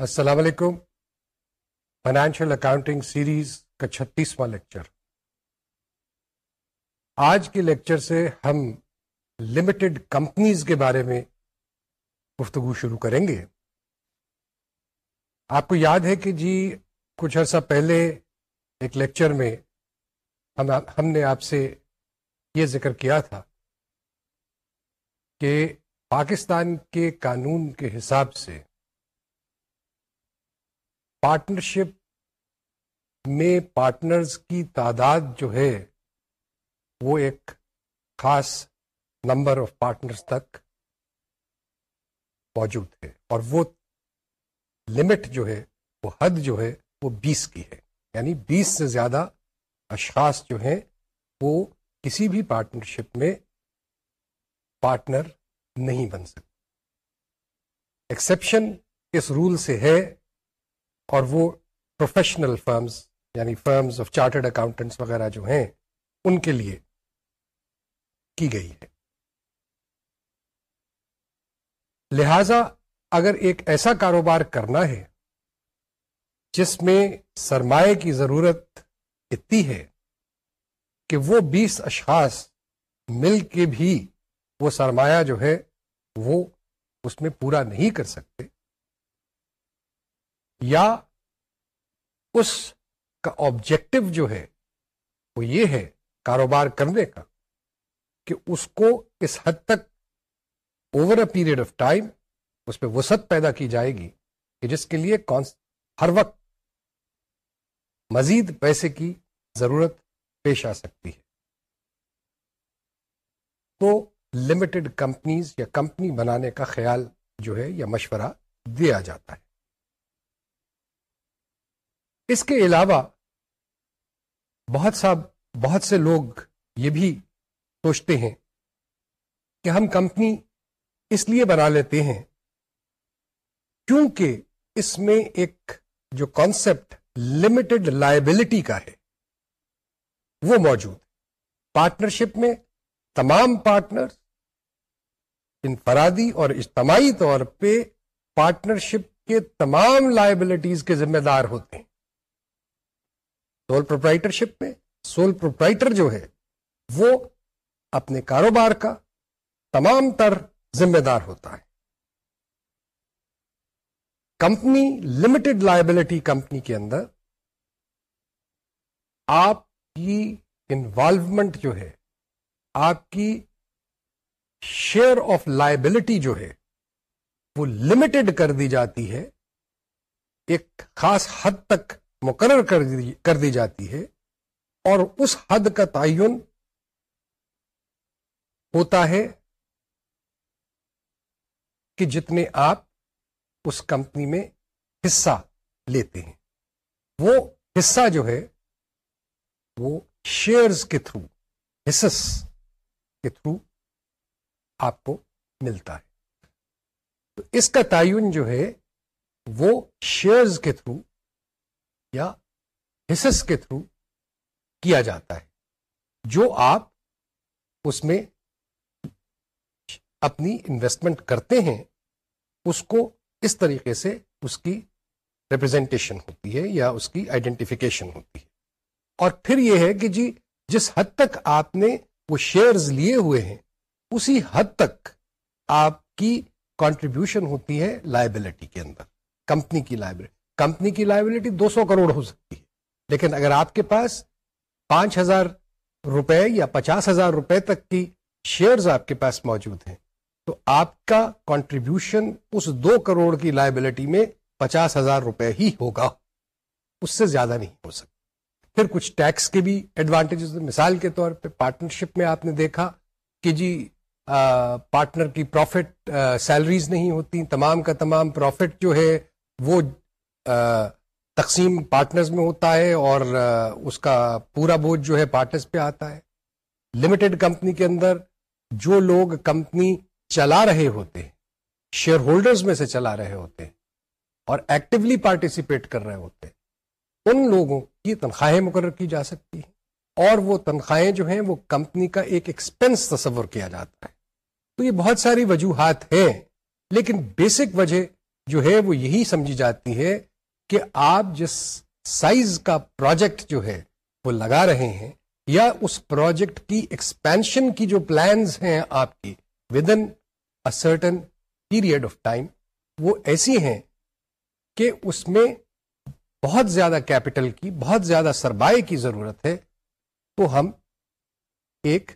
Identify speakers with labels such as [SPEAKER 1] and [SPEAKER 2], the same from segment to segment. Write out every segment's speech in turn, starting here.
[SPEAKER 1] السلام علیکم۔ Financial accounting series کا چھتیسواں لیکچر آج کے لیکچر سے ہم لمیٹڈ کمپنیز کے بارے میں گفتگو شروع کریں گے۔ آپ کو یاد ہے کہ جی کچھ عرصہ پہلے ایک لیکچر میں ہم ہم نے آپ سے یہ ذکر کیا تھا کہ پاکستان کے قانون کے حساب سے پارٹنرشپ میں پارٹنرز کی تعداد جو ہے، وہ ایک خاص نمبر آف پارٹنرز تک موجود ہے۔ اور وہ لمٹ جو ہے، وہ حد جو ہے، وہ بیس کی ہے۔ یعنی بیس سے زیادہ اشخاص جو ہیں، وہ کسی بھی پارٹنرشپ میں پارٹنر نہیں بن سکتے۔ ایکسیپشن اس رول سے ہے اور وہ پروفیشنل فرمز یعنی فرمز آف چارٹرڈ اکاؤنٹنٹس وغیرہ جو ہیں، ان کے لیے کی گئی ہے۔ لہذا اگر ایک ایسا کاروبار کرنا ہے جس میں سرمایہ کی ضرورت اتنی ہے کہ وہ بیس اشخاص مل کے بھی وہ سرمایہ جو ہے وہ اس میں پورا نہیں کر سکتے یا اس کا آبجیکٹو جو ہے، وہ یہ ہے کاروبار کرنے کا کہ اس کو اس حد تک over a period of time اس پہ وسعت پیدا کی جائے گی کہ جس کے لیے ہر وقت مزید پیسے کی ضرورت پیش آ سکتی ہے۔ تو لمیٹڈ کمپنیز یا کمپنی بنانے کا خیال جو ہے یا مشورہ دیا جاتا ہے۔ اس کے علاوہ بہت سا بہت سے لوگ یہ بھی سوچتے ہیں کہ ہم کمپنی اس لیے بنا لیتے ہیں کیونکہ اس میں ایک جو کانسیپٹ لمیٹڈ لائبلٹی کا ہے، وہ موجود پارٹنرشپ میں تمام پارٹنر انفرادی اور اجتماعی طور پہ پارٹنرشپ کے تمام لائبلٹیز کے ذمہ دار ہوتے ہیں۔ سول پروپرائٹرشپ میں سول پروپرائٹر جو ہے، وہ اپنے کاروبار کا تمام تر ذمہ دار ہوتا ہے۔ کمپنی لمیٹڈ لائبلٹی کمپنی کے اندر آپ کی انوالومنٹ جو ہے، آپ کی شیئر آف لائبلٹی جو ہے، وہ لمیٹڈ کر دی جاتی ہے۔ ایک خاص حد تک مقرر کر دی کر دی جاتی ہے اور اس حد کا تعین ہوتا ہے کہ جتنے آپ اس کمپنی میں حصہ لیتے ہیں۔ وہ حصہ جو ہے، وہ شیئرز کے تھرو، حصص کے تھرو آپ کو ملتا ہے۔ تو اس کا تعین جو ہے، وہ شیئرز کے تھرو یا حصص کے تھرو کیا جاتا ہے، جو آپ اس میں اپنی انویسٹمنٹ کرتے ہیں، اس کو اس طریقے سے اس کی ریپرزینٹیشن ہوتی ہے یا اس کی آئیڈینٹیفیکیشن ہوتی ہے۔ اور پھر یہ ہے کہ جی جس حد تک آپ نے وہ شیئرز لیے ہوئے ہیں، اسی حد تک آپ کی کانٹریبیوشن ہوتی ہے لائبلٹی کے اندر کمپنی کی لائبلٹی کمپنی کی لائبلٹی دو سو کروڑ ہو سکتی ہے۔ لیکن اگر آپ کے پاس پانچ ہزار روپے یا پچاس ہزار روپے تک کی شیئرز آپ کے پاس موجود ہیں، تو آپ کا کنٹریبیوشن اس دو کروڑ کی لائبلٹی میں پچاس ہزار روپے ہی ہوگا۔ اس سے زیادہ نہیں ہو سکتا۔ پھر کچھ ٹیکس کے بھی ایڈوانٹیجز مثال کے طور پہ پارٹنرشپ میں آپ نے دیکھا کہ جی پارٹنر کی پروفٹ سیلریز نہیں ہوتی، تمام کا تمام پروفٹ جو ہے وہ تقسیم پارٹنرز میں ہوتا ہے اور اس کا پورا بوجھ جو ہے پارٹنرز پہ آتا ہے۔ لمیٹڈ کمپنی کے اندر جو لوگ کمپنی چلا رہے ہوتے ہیں شیئر ہولڈرز میں سے چلا رہے ہوتے ہیں اور ایکٹیولی پارٹیسپیٹ کر رہے ہوتے ہیں، ان لوگوں کی تنخواہیں مقرر کی جا سکتی ہیں۔ اور وہ تنخواہیں جو ہیں، وہ کمپنی کا ایک ایکسپنس تصور کیا جاتا ہے۔ تو یہ بہت ساری وجوہات ہیں، لیکن بیسک وجہ جو ہے، وہ یہی سمجھی جاتی ہے کہ آپ جس سائز کا پروجیکٹ جو ہے وہ لگا رہے ہیں یا اس پروجیکٹ کی ایکسپینشن کی جو پلانز ہیں آپ کی within certain period of time وہ ایسی ہیں کہ اس میں بہت زیادہ کیپٹل کی، بہت زیادہ سرمایہ کی ضرورت ہے، تو ہم ایک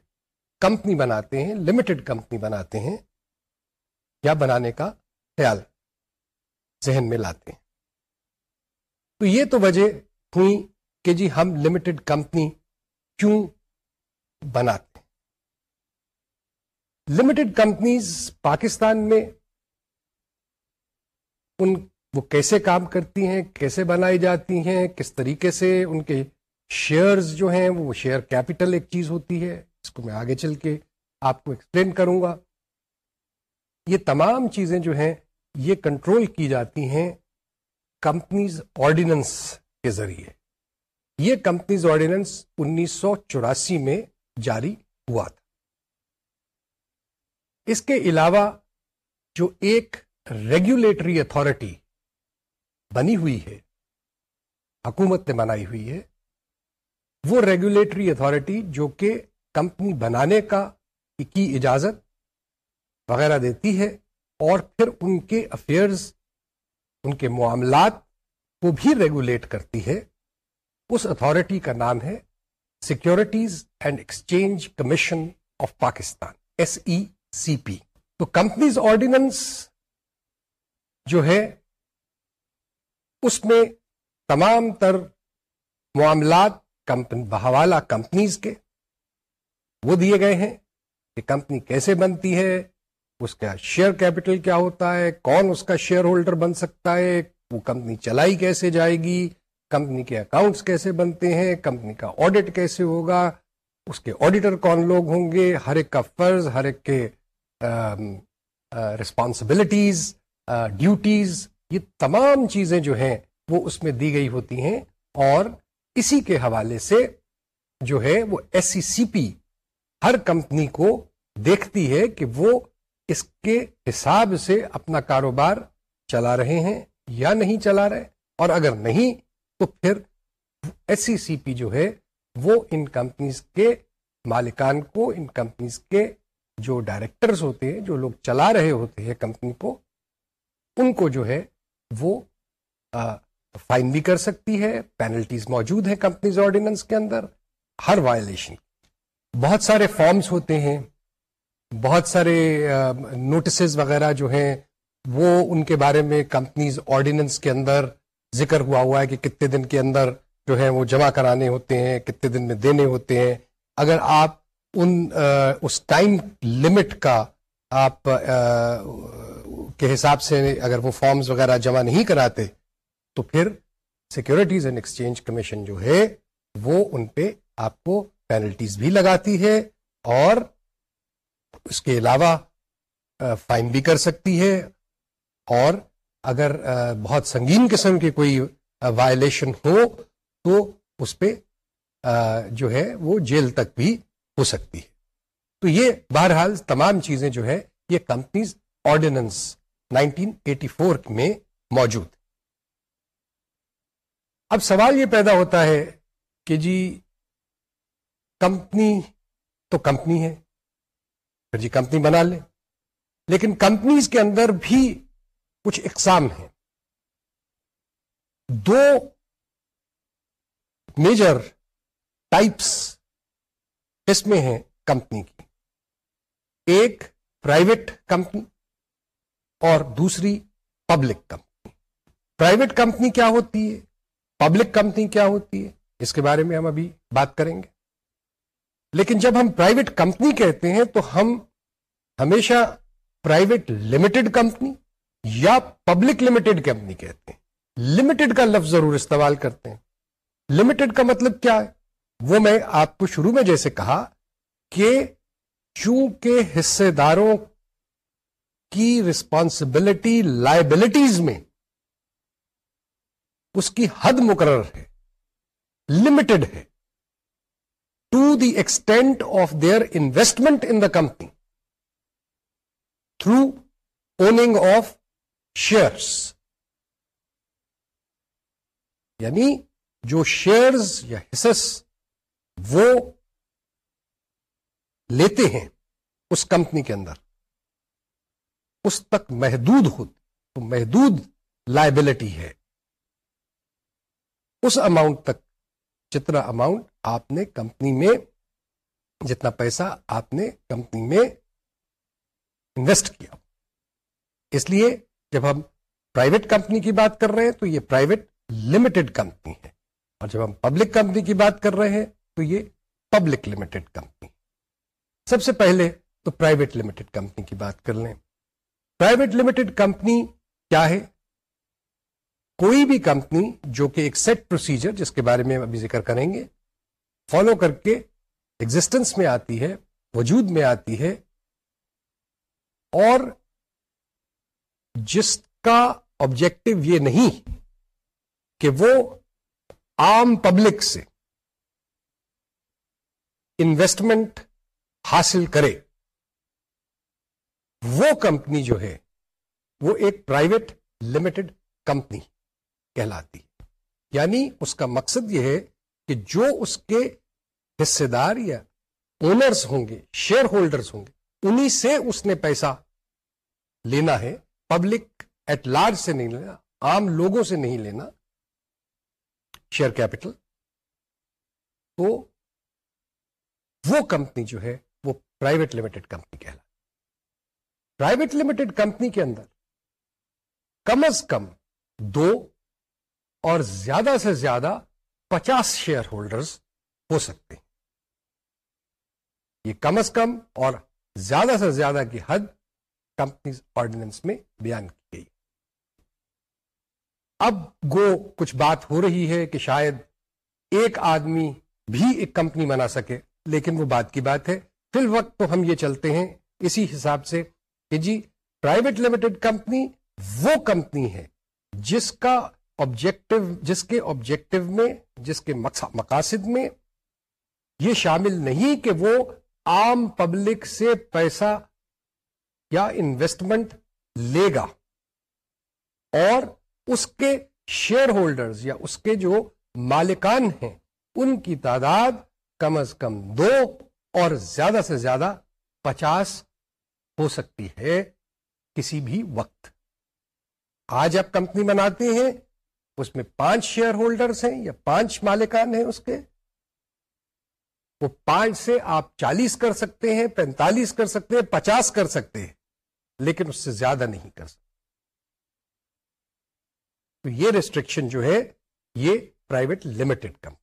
[SPEAKER 1] کمپنی بناتے ہیں لمیٹڈ کمپنی بناتے ہیں یا بنانے کا خیال ذہن میں لاتے ہیں؟ تو یہ تو وجہ ہوئی کہ جی ہم لمیٹڈ کمپنی کیوں بناتے ہیں؟ لمیٹڈ کمپنیز پاکستان میں ان وہ کیسے کام کرتی ہیں، کیسے بنائی جاتی ہیں، کس طریقے سے ان کے شیئرز جو ہیں وہ شیئر کیپٹل ایک چیز ہوتی ہے۔ اس کو میں آگے چل کے آپ کو ایکسپلین کروں گا۔ یہ تمام چیزیں جو ہیں یہ کنٹرول کی جاتی ہیں کمپنیز آرڈیننس کے ذریعے۔ یہ کمپنیز آرڈیننس انیس سو چوراسی میں جاری ہوا تھا۔ اس کے علاوہ جو ایک ریگولیٹری اتارٹی بنی ہوئی ہے، حکومت نے بنائی ہوئی ہے، وہ ریگولیٹری اتارٹی جو کہ کمپنی بنانے کا کی اجازت وغیرہ دیتی ہے اور پھر ان کے افیئرز ان کے معاملات کو بھی ریگولیٹ کرتی ہے۔ اس اتارٹی کا نام ہے securities and exchange commission of Pakistan S E C P تو کمپنیز آرڈیننس جو ہے، اس میں تمام تر معاملات بحوالہ کمپنیز کے وہ دیے گئے ہیں کہ کمپنی کیسے بنتی ہے اس کا شیئر کیپٹل کیا ہوتا ہے؟ کون اس کا شیئر ہولڈر بن سکتا ہے؟ وہ کمپنی چلائی کیسے جائے گی؟ کمپنی کے اکاؤنٹس کیسے بنتے ہیں؟ کمپنی کا آڈٹ کیسے ہوگا؟ اس کے آڈیٹر کون لوگ ہوں گے؟ ہر ایک کا فرض، ہر ایک کے رسپانسبلٹیز ڈیوٹیز یہ تمام چیزیں جو ہیں وہ اس میں دی گئی ہوتی ہیں اور اسی کے حوالے سے جو ہے وہ ایس سی سی پی ہر کمپنی کو دیکھتی ہے کہ وہ اس کے حساب سے اپنا کاروبار چلا رہے ہیں یا نہیں چلا رہے؟ اور اگر نہیں، تو پھر ایس سی سی پی جو ہے، وہ ان کمپنیز کے مالکان کو، ان کمپنیز کے جو ڈائریکٹرز ہوتے ہیں، جو لوگ چلا رہے ہوتے ہیں کمپنی کو، ان کو جو ہے، وہ فائن بھی کر سکتی ہے پینلٹیز موجود ہیں کمپنیز آرڈیننس کے اندر، ہر وائلیشن بہت سارے فارمز ہوتے ہیں۔ بہت سارے نوٹسز وغیرہ جو ہیں، وہ ان کے بارے میں کمپنیز آرڈیننس کے اندر ذکر ہوا ہوا ہے کہ کتنے دن کے اندر جو ہے وہ جمع کرانے ہوتے ہیں، کتنے دن میں دینے ہوتے ہیں۔ اگر آپ ان اس ٹائم لمٹ کا آپ کے حساب سے اگر وہ فارمز وغیرہ جمع نہیں کراتے، تو پھر سیکورٹیز اینڈ ایکسچینج کمیشن جو ہے، وہ ان پہ آپ کو پینلٹیز بھی لگاتی ہے اور اس کے علاوہ فائن بھی کر سکتی ہے اور اگر بہت سنگین قسم کی کوئی وائلیشن ہو، تو اس پہ جو ہے، وہ جیل تک بھی ہو سکتی ہے۔ تو یہ بہرحال تمام چیزیں جو ہے یہ کمپنیز آرڈیننس 1984 میں موجود اب سوال یہ پیدا ہوتا ہے کہ جی کمپنی تو کمپنی ہے پھر جی کمپنی بنا لے۔ لیکن کمپنیز کے اندر بھی کچھ اقسام ہیں۔ دو میجر ٹائپس اس میں ہیں کمپنی کی۔ ایک پرائیویٹ کمپنی اور دوسری پبلک کمپنی۔ پرائیویٹ کمپنی کیا ہوتی ہے؟ پبلک کمپنی کیا ہوتی ہے؟ اس کے بارے میں ہم ابھی بات کریں گے۔ لیکن جب ہم پرائیویٹ کمپنی کہتے ہیں تو ہم ہمیشہ پرائیویٹ لمیٹڈ کمپنی یا پبلک لمیٹڈ کمپنی کہتے ہیں۔ لمیٹڈ کا لفظ ضرور استعمال کرتے ہیں۔ لمیٹڈ کا مطلب کیا ہے؟ وہ میں آپ کو شروع میں جیسے کہا کہ چونکہ حصے داروں کی رسپانسبلٹی لائبلٹیز میں اس کی حد مقرر ہے لمیٹڈ ہے۔ To the extent of their investment in the company through owning of shares یعنی جو شیئرز یا حصص وہ لیتے ہیں اس کمپنی کے اندر اس تک محدود ہو تو محدود لائبلٹی ہے اس اماؤنٹ تک جتنا اماؤنٹ آپ نے کمپنی میں جتنا پیسہ آپ نے کمپنی میں انویسٹ کیا۔ اس لیے جب ہم پرائیویٹ کمپنی کی بات کر رہے ہیں تو یہ پرائیویٹ لمیٹڈ کمپنی ہے۔ اور جب ہم پبلک کمپنی کی بات کر رہے ہیں تو یہ پبلک لمیٹڈ کمپنی سب سے پہلے تو پرائیویٹ لمیٹڈ کمپنی کی بات کر لیں۔ پرائیویٹ لمیٹڈ کمپنی کیا ہے؟ کوئی بھی کمپنی جو کہ ایک سیٹ پروسیجر جس کے بارے میں ابھی ذکر کریں گے فالو کر کے ایگزٹینس میں آتی ہے، وجود میں آتی ہے، اور جس کا آبجیکٹو یہ نہیں کہ وہ عام پبلک سے انویسٹمنٹ حاصل کرے، وہ کمپنی جو ہے، وہ ایک پرائیویٹ لمیٹڈ کمپنی کہلاتی۔ یعنی اس کا مقصد یہ ہے کہ جو اس کے حصے دار یا اونرز ہوں گے شیئر ہولڈرز ہوں گے، انہی سے اس نے پیسہ لینا ہے پبلک ایٹ لارج سے نہیں لینا، عام لوگوں سے نہیں لینا شیئر کیپٹل تو وہ کمپنی جو ہے، وہ پرائیویٹ لمیٹڈ کمپنی کہلا پرائیویٹ لمیٹڈ کمپنی کے اندر کم از کم دو اور زیادہ سے زیادہ پچاس شیئر ہولڈرز ہو سکتے ہیں۔ یہ کم از کم اور زیادہ سے زیادہ کی حد کمپنیز آرڈیننس میں بیان کی گئی۔ اب گو کچھ بات ہو رہی ہے کہ شاید ایک آدمی بھی ایک کمپنی بنا سکے، لیکن وہ بات کی بات ہے۔ فی الوقت تو ہم یہ چلتے ہیں اسی حساب سے کہ جی پرائیویٹ لمیٹڈ کمپنی وہ کمپنی ہے جس کا آبجیکٹو جس کے آبجیکٹو میں، جس کے مقاصد میں یہ شامل نہیں کہ وہ عام پبلک سے پیسہ یا انویسٹمنٹ لے گا، اور اس کے شیئر ہولڈرز یا اس کے جو مالکان ہیں، ان کی تعداد کم از کم دو اور زیادہ سے زیادہ پچاس ہو سکتی ہے کسی بھی وقت۔ آج آپ کمپنی بناتے ہیں اس میں پانچ شیئر ہولڈرز ہیں یا پانچ مالکان ہیں اس کے؟ وہ پانچ سے آپ چالیس کر سکتے ہیں، پینتالیس کر سکتے ہیں، پچاس کر سکتے ہیں، لیکن اس سے زیادہ نہیں کر سکتے۔ تو یہ ریسٹرکشن جو ہے، یہ پرائیویٹ لمیٹڈ کم۔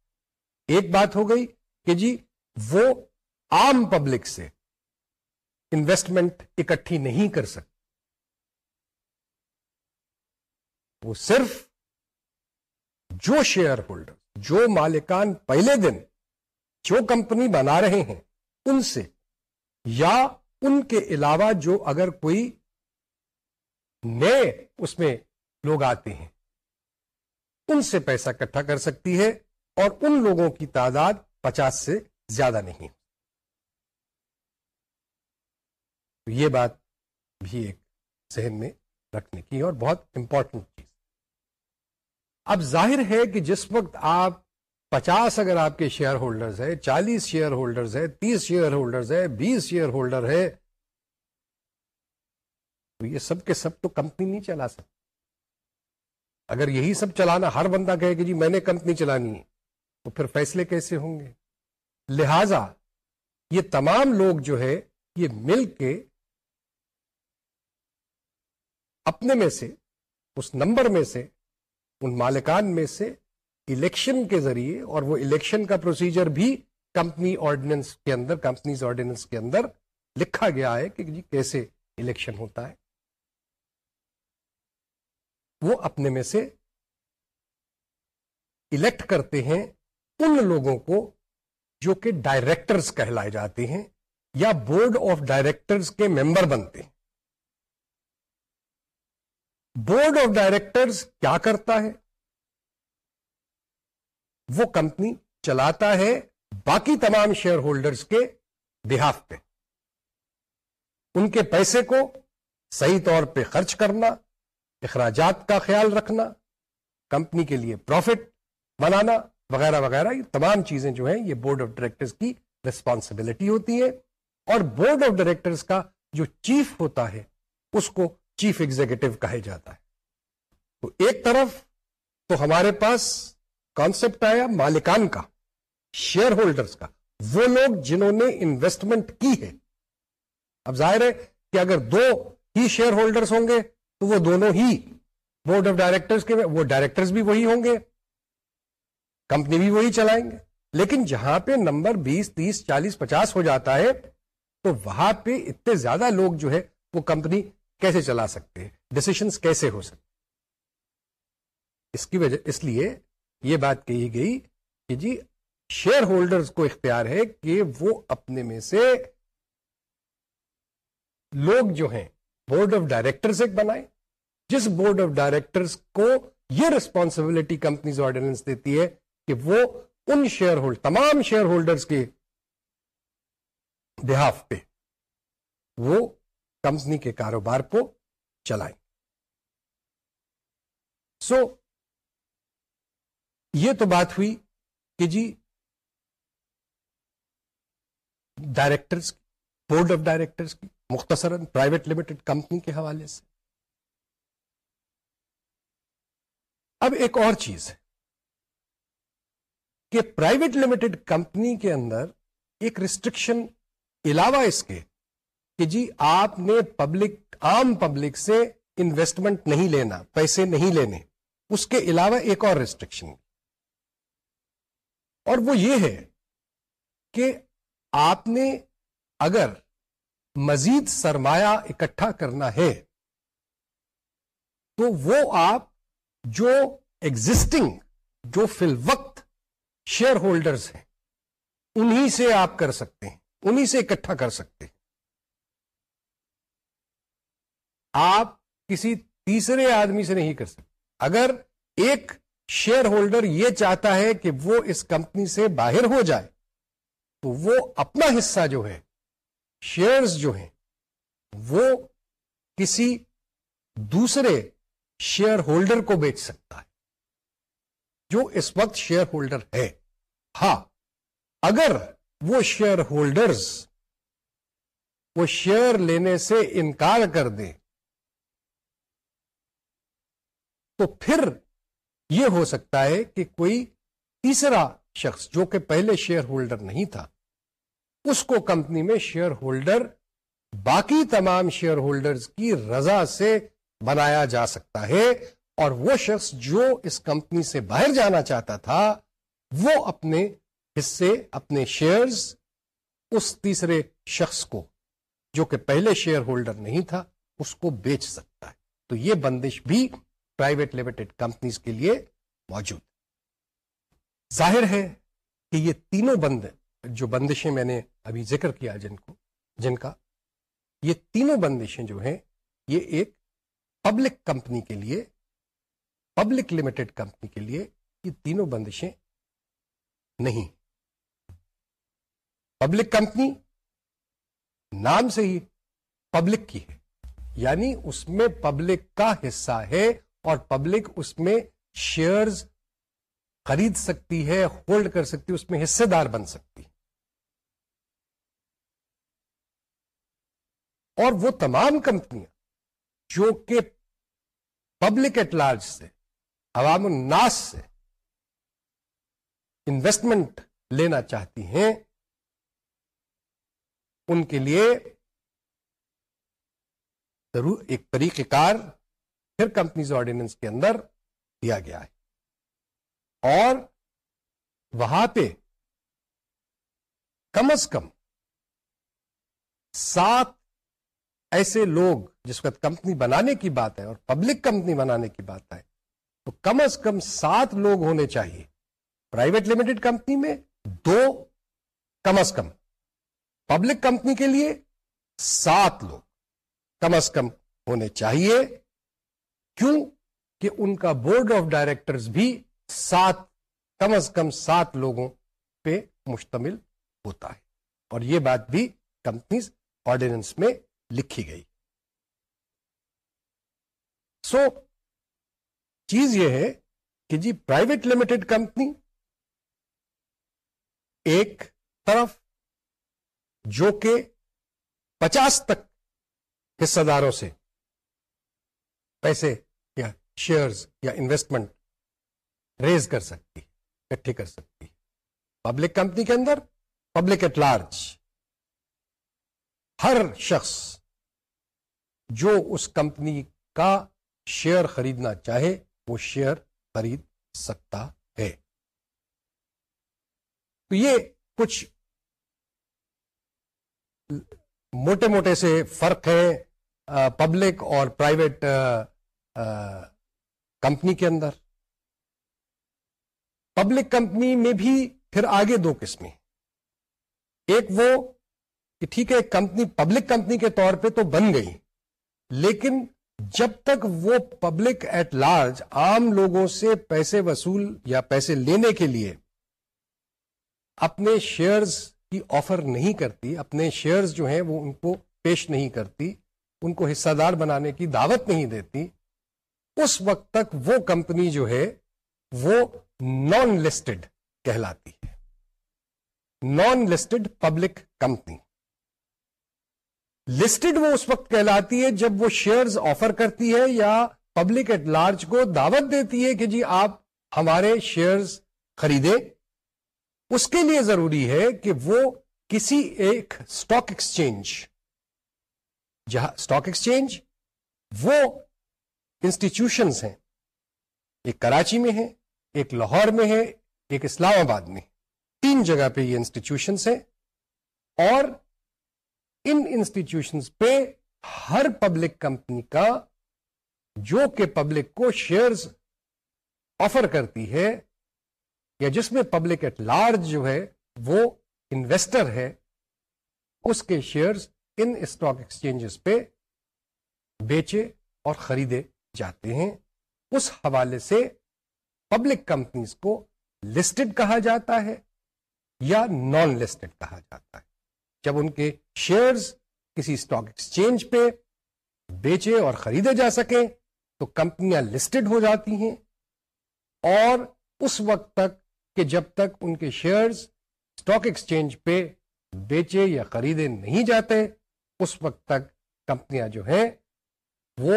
[SPEAKER 1] ایک بات ہو گئی کہ جی وہ عام پبلک سے انویسٹمنٹ اکٹھی نہیں کر سکتے۔ وہ صرف جو شیئر ہولڈر جو مالکان پہلے دن جو کمپنی بنا رہے ہیں، ان سے یا ان کے علاوہ جو اگر کوئی نئے اس میں لوگ آتے ہیں، ان سے پیسہ اکٹھا کر سکتی ہے اور ان لوگوں کی تعداد پچاس سے زیادہ نہیں۔ تو یہ بات بھی ایک ذہن میں رکھنے کی اور بہت امپورٹنٹ چیز۔ اب ظاہر ہے کہ جس وقت آپ پچاس اگر آپ کے شیئر ہولڈرز ہے چالیس شیئر ہولڈرز ہے تیس شیئر ہولڈرز ہے بیس شیئر ہولڈر ہے تو یہ سب کے سب تو کمپنی نہیں چلا سکتے اگر یہی سب چلانا ہر بندہ کہے کہ جی میں نے کمپنی چلانی ہے، تو پھر فیصلے کیسے ہوں گے؟ لہذا یہ تمام لوگ جو ہے یہ مل کے اپنے میں سے، اس نمبر میں سے ان مالکان میں سے الیکشن کے ذریعے اور وہ الیکشن کا پروسیجر بھی کمپنی آرڈیننس کے اندر، کمپنیز آرڈیننس کے اندر لکھا گیا ہے کہ جی کیسے الیکشن ہوتا ہے۔ وہ اپنے میں سے الیکٹ کرتے ہیں ان لوگوں کو جو کہ ڈائریکٹرز کہلائے جاتے ہیں یا بورڈ آف ڈائریکٹرز کے ممبر بنتے ہیں۔ بورڈ آف ڈائریکٹرز کیا کرتا ہے؟ وہ کمپنی چلاتا ہے باقی تمام شیئر ہولڈرز کے بہاف پہ۔ ان کے پیسے کو صحیح طور پہ خرچ کرنا، اخراجات کا خیال رکھنا، کمپنی کے لیے پروفٹ بنانا وغیرہ وغیرہ، یہ تمام چیزیں جو ہیں، یہ بورڈ آف ڈائریکٹرز کی ریسپانسبلٹی ہوتی ہے۔ اور بورڈ آف ڈائریکٹرز کا جو چیف ہوتا ہے، اس کو چیف ایگزیکٹو کہا جاتا ہے۔ تو ایک طرف تو ہمارے پاس کانسپٹ آیا مالکان کا شیئر ہولڈرز کا۔ وہ لوگ جنہوں نے انویسٹمنٹ کی ہے۔ اب ظاہر ہے کہ اگر دو ہی شیئر ہولڈرز ہوں گے تو وہ دونوں ہی بورڈ آف ڈائریکٹرز کے، وہ ڈائریکٹرز بھی وہی ہوں گے۔ کمپنی بھی وہی چلائیں گے۔ لیکن جہاں پہ نمبر بیس، تیس، چالیس، پچاس ہو جاتا ہے تو وہاں پہ اتنے زیادہ لوگ جو ہے وہ کمپنی کیسے چلا سکتے ہیں؟ ڈسیشنس کیسے ہو سکتے اس کی وجہ، اس لیے یہ بات کہی گئی کہ جی شیئر ہولڈرز کو اختیار ہے کہ وہ اپنے میں سے لوگ جو ہیں بورڈ آف ڈائریکٹر ایک بنائے۔ جس بورڈ آف ڈائریکٹرز کو یہ ریسپانسبلٹی کمپنیز آرڈیننس دیتی ہے کہ وہ ان شیئر ہولڈ تمام شیئر ہولڈرز کے بہاف پہ وہ کمپنی کے کاروبار کو چلائیں۔ سو so, یہ تو بات ہوئی کہ جی ڈائریکٹرز بورڈ آف ڈائریکٹرز کی مختصراً پرائیویٹ لمیٹڈ کمپنی کے حوالے سے۔ اب ایک اور چیز ہے کہ پرائیویٹ لمیٹڈ کمپنی کے اندر ایک ریسٹرکشن علاوہ اس کے کہ جی آپ نے پبلک عام پبلک سے انویسٹمنٹ نہیں لینا، پیسے نہیں لینے۔ اس کے علاوہ ایک اور ریسٹرکشن اور وہ یہ ہے کہ آپ نے اگر مزید سرمایہ اکٹھا کرنا ہے، تو وہ آپ جو ایگزٹنگ جو فی الوقت شیئر ہولڈرز ہیں، انہی سے آپ کر سکتے ہیں، انہی سے اکٹھا کر سکتے ہیں۔ آپ کسی تیسرے آدمی سے نہیں کر سکتے۔ اگر ایک شیئر ہولڈر یہ چاہتا ہے کہ وہ اس کمپنی سے باہر ہو جائے، تو وہ اپنا حصہ جو ہے شیئرز جو ہیں، وہ کسی دوسرے شیئر ہولڈر کو بیچ سکتا ہے۔ جو اس وقت شیئر ہولڈر ہے۔ ہاں اگر وہ شیئر ہولڈرز، وہ شیئر لینے سے انکار کر دیں تو پھر یہ ہو سکتا ہے کہ کوئی تیسرا شخص جو کہ پہلے شیئر ہولڈر نہیں تھا، اس کو کمپنی میں شیئر ہولڈر، باقی تمام شیئر ہولڈرز کی رضا سے بنایا جا سکتا ہے اور وہ شخص جو اس کمپنی سے باہر جانا چاہتا تھا، وہ اپنے حصے، اپنے شیئرز اس تیسرے شخص کو جو کہ پہلے شیئر ہولڈر نہیں تھا، اس کو بیچ سکتا ہے۔ تو یہ بندش بھی پرائیویٹ لمیٹڈ کمپنیز کے لیے موجود۔ ظاہر ہے کہ یہ تینوں بند، جو بندشیں میں نے ابھی ذکر کیا جن کو، جن کا، یہ تینوں بندشیں جو ہیں، یہ ایک پبلک کمپنی کے لیے پبلک لمیٹڈ کمپنی کے لیے یہ تینوں بندشیں نہیں۔ پبلک کمپنی نام سے ہی پبلک کی ہے یعنی اس میں پبلک کا حصہ ہے اور پبلک اس میں شیئرز خرید سکتی ہے ہولڈ کر سکتی ہے، اس میں حصے دار بن سکتی اور وہ تمام کمپنیاں جو کہ پبلک ایٹ لارج سے، عوام الناس سے انویسٹمنٹ لینا چاہتی ہیں، ان کے لیے ضرور ایک طریقہ کار پھر کمپنیز آرڈیننس کے اندر دیا گیا ہے۔ اور وہاں پہ کم از کم سات ایسے لوگ جس وقت کمپنی بنانے کی بات ہے اور پبلک کمپنی بنانے کی بات ہے، تو کم از کم سات لوگ ہونے چاہیے۔ پرائیویٹ لمیٹڈ کمپنی میں دو کم از کم۔ پبلک کمپنی کے لیے سات لوگ کم از کم ہونے چاہیے۔ کیوں کہ ان کا بورڈ آف ڈائریکٹرز بھی سات، کم از کم سات لوگوں پہ مشتمل ہوتا ہے۔ اور یہ بات بھی کمپنیز آرڈیننس میں لکھی گئی۔ سو چیز یہ ہے کہ جی پرائیویٹ لمیٹڈ کمپنی ایک طرف جو کہ پچاس تک حصہ داروں سے پیسے یا شیئرز یا انویسٹمنٹ ریز کر سکتی، اکٹھے کر سکتی۔ پبلک کمپنی کے اندر پبلک ایٹ لارج ہر شخص جو اس کمپنی کا شیئر خریدنا چاہے، وہ شیئر خرید سکتا ہے۔ تو یہ کچھ موٹے موٹے سے فرق ہے۔ پبلک اور پرائیویٹ کمپنی کے اندر۔ پبلک کمپنی میں بھی پھر آگے دو قسمیں۔ ایک وہ کہ ٹھیک ہے کمپنی، پبلک کمپنی کے طور پہ تو بن گئی، لیکن جب تک وہ پبلک ایٹ لارج عام لوگوں سے پیسے وصول یا پیسے لینے کے لیے اپنے شیئرز کی آفر نہیں کرتی، اپنے شیئرز جو ہیں وہ ان کو پیش نہیں کرتی ان کو حصہ دار بنانے کی دعوت نہیں دیتی، اس وقت تک وہ کمپنی جو ہے، وہ نان لسٹڈ کہلاتی ہے۔ Non listed public company listed وہ اس وقت کہلاتی ہے جب وہ شیئرز آفر کرتی ہے یا پبلک ایٹ لارج کو دعوت دیتی ہے کہ جی آپ ہمارے شیئرز خریدیں۔ اس کے لیے ضروری ہے کہ وہ کسی ایک اسٹاک ایکسچینج جہاں اسٹاک ایکسچینج وہ انسٹیٹیوشنس ہیں۔ ایک کراچی میں ہے ایک لاہور میں ہے ایک اسلام آباد میں۔ تین جگہ پہ یہ انسٹیٹیوشنس ہیں۔ اور ان انسٹیٹیوشنس پہ ہر پبلک کمپنی کا، جو کہ پبلک کو شیئرز آفر کرتی ہے، یا جس میں پبلک ایٹ لارج جو ہے، وہ انویسٹر ہے، اس کے شیئرز ان اسٹاک ایکسچینجز پہ بیچے اور خریدے جاتے ہیں۔ اس حوالے سے پبلک کمپنیز کو لسٹڈ کہا جاتا ہے یا نان لسٹڈ کہا جاتا ہے۔ جب ان کے شیئرز کسی اسٹاک ایکسچینج پہ بیچے اور خریدے جا سکیں تو کمپنیاں لسٹڈ ہو جاتی ہیں۔ اور اس وقت تک کہ جب تک ان کے شیئرز اسٹاک ایکسچینج پہ بیچے یا خریدے نہیں جاتے اس وقت تک کمپنیاں جو ہیں، وہ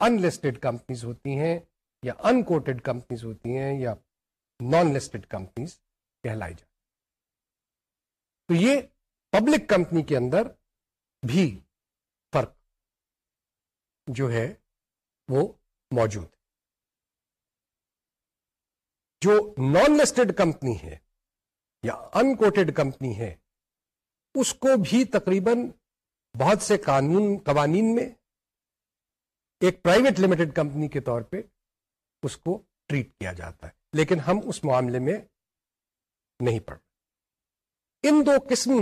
[SPEAKER 1] ان لسٹڈ کمپنیز ہوتی ہیں یا ان کوٹڈ کمپنیز ہوتی ہیں یا نان لسٹڈ کمپنیز کہلائی جاتی تو یہ پبلک کمپنی کے اندر بھی فرق جو ہے، وہ موجود جو نان لسٹڈ کمپنی ہے یا ان کوٹڈ کمپنی ہے اس کو بھی تقریباً بہت سے قانون، قوانین میں ایک پرائیویٹ لمیٹڈ کمپنی کے طور پہ اس کو ٹریٹ کیا جاتا ہے۔ لیکن ہم اس معاملے میں نہیں پڑھ ان دو قسم،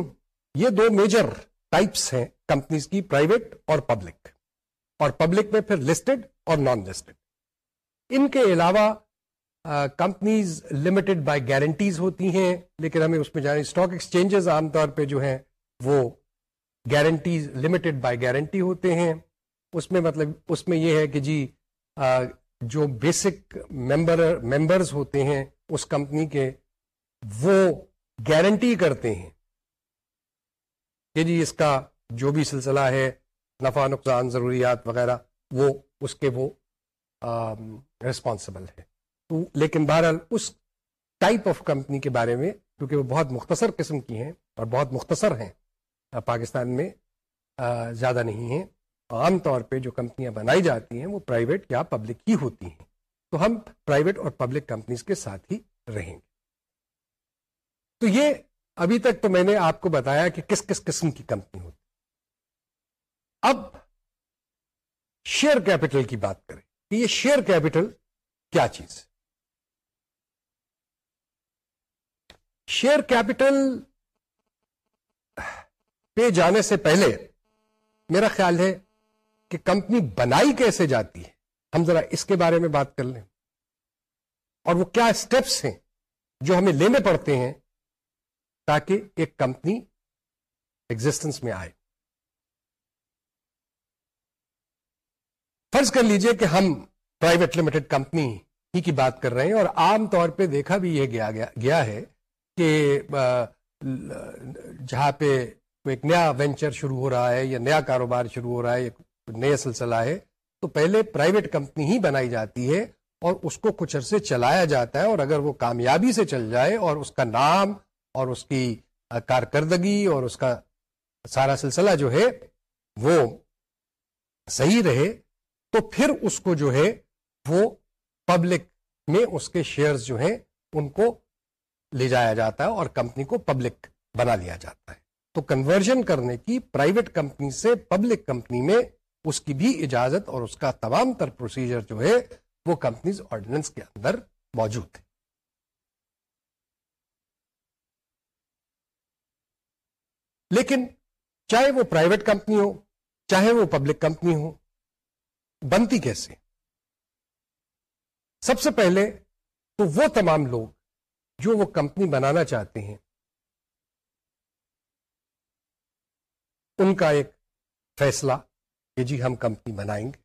[SPEAKER 1] یہ دو میجر ٹائپس ہیں کمپنیز کی پرائیویٹ اور پبلک اور پبلک میں پھر لسٹڈ اور نان لسٹڈ ان کے علاوہ کمپنیز لمیٹڈ بائی گارنٹیز ہوتی ہیں، لیکن ہمیں اس میں جانے اسٹاک ایکسچینجز عام طور پہ جو ہیں، وہ گارنٹیز لمیٹڈ بائی گارنٹی ہوتے ہیں۔ اس میں مطلب اس میں یہ ہے کہ جی جو بیسک ممبر ممبرز ہوتے ہیں، اس کمپنی کے وہ گارنٹی کرتے ہیں کہ جی اس کا جو بھی سلسلہ ہے، نفع، نقصان، ضروریات وغیرہ، وہ، اس کے وہ ریسپانسبل ہے۔ لیکن بہرحال اس ٹائپ آف کمپنی کے بارے میں، کیونکہ وہ بہت مختصر قسم کی ہیں اور بہت مختصر ہیں پاکستان میں زیادہ نہیں ہیں۔ عام طور پہ جو کمپنیاں بنائی جاتی ہیں، وہ پرائیویٹ یا پبلک ہی ہوتی ہیں۔ تو ہم پرائیویٹ اور پبلک کمپنیز کے ساتھ ہی رہیں گے۔ تو یہ ابھی تک تو میں نے آپ کو بتایا کہ کس کس قسم کی کمپنی ہوتی اب شیئر کیپٹل کی بات کریں، کہ یہ شیئر کیپٹل کیا چیز ہے؟ شیئر کیپٹل پہ جانے سے پہلے میرا خیال ہے کہ کمپنی بنائی کیسے جاتی ہے؟ ہم ذرا اس کے بارے میں بات کر لیں۔ اور وہ کیا اسٹیپس ہیں جو ہمیں لینے پڑتے ہیں تاکہ ایک کمپنی ایگزٹنس میں آئے؟ فرض کر لیجیے کہ ہم پرائیویٹ لمیٹڈ کمپنی ہی کی بات کر رہے ہیں اور عام طور پہ دیکھا بھی یہ گیا گیا ہے کہ جہاں پہ ایک نیا وینچر شروع ہو رہا ہے یا نیا کاروبار شروع ہو رہا ہے نیا سلسلہ ہے، تو پہلے پرائیویٹ کمپنی ہی بنائی جاتی ہے اور اس کو کچھ عرصے چلایا جاتا ہے اور اگر وہ کامیابی سے چل جائے اور اس کا نام اور اس کی کارکردگی اور اس کا سارا سلسلہ جو ہے وہ صحیح رہے، تو پھر اس کو جو ہے وہ پبلک میں اس کے شیئرز جو ہیں ان کو لے جایا جاتا ہے اور کمپنی کو پبلک بنا لیا جاتا ہے۔ تو کنورژن کرنے کی پرائیویٹ کمپنی سے پبلک کمپنی میں اس کی بھی اجازت اور اس کا تمام تر پروسیجر جو ہے وہ کمپنیز آرڈیننس کے اندر موجود ہے۔ لیکن چاہے وہ پرائیویٹ کمپنی ہو، چاہے وہ پبلک کمپنی ہو، بنتی کیسے؟ سب سے پہلے تو وہ تمام لوگ جو وہ کمپنی بنانا چاہتے ہیں۔ ان کا ایک فیصلہ کہ جی ہم کمپنی بنائیں گے۔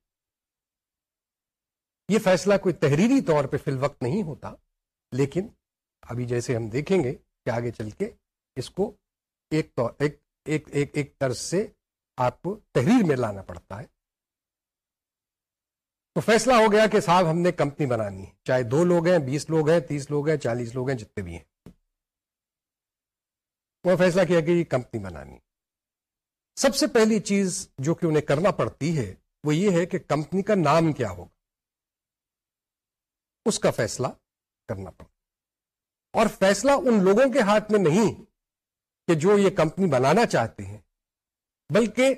[SPEAKER 1] یہ فیصلہ کوئی تحریری طور پہ فی الوقت نہیں ہوتا، لیکن ابھی جیسے ہم دیکھیں گے کہ آگے چل کے اس کو ایک طور، ایک ایک ایک ایک طرز سے آپ کو تحریر میں لانا پڑتا ہے۔ تو فیصلہ ہو گیا کہ صاحب ہم نے کمپنی بنانی ہے۔ چاہے دو لوگ ہیں، بیس لوگ ہیں، تیس لوگ ہیں، چالیس لوگ ہیں، جتنے بھی ہیں۔ وہ فیصلہ کیا کہ یہ کمپنی بنانی سب سے پہلی چیز جو کہ انہیں کرنا پڑتی ہے، وہ یہ ہے کہ کمپنی کا نام کیا ہوگا۔ اس کا فیصلہ کرنا پڑتا اور فیصلہ ان لوگوں کے ہاتھ میں نہیں کہ جو یہ کمپنی بنانا چاہتے ہیں، بلکہ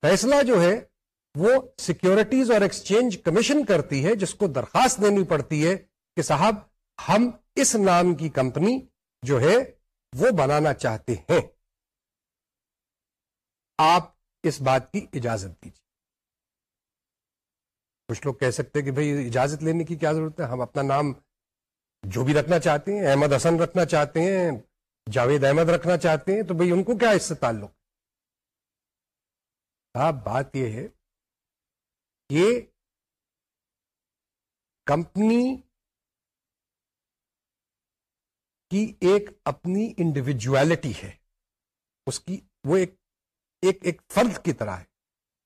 [SPEAKER 1] فیصلہ جو ہے وہ سیکورٹیز اور ایکسچینج کمیشن کرتی ہے، جس کو درخواست دینی پڑتی ہے کہ صاحب، ہم اس نام کی کمپنی جو ہے، وہ بنانا چاہتے ہیں۔ آپ اس بات کی اجازت دیجیے کچھ لوگ کہہ سکتے کہ بھائی، اجازت لینے کی کیا ضرورت ہے؟ ہم اپنا نام جو بھی رکھنا چاہتے ہیں، احمد حسن رکھنا چاہتے ہیں، جاوید احمد رکھنا چاہتے ہیں، تو بھائی، ان کو کیا اس سے تعلق؟ صاحب، بات یہ ہے کہ کمپنی کی ایک اپنی انڈیویجویلٹی ہے۔ اس کی وہ ایک ایک ایک فرد کی طرح ہے۔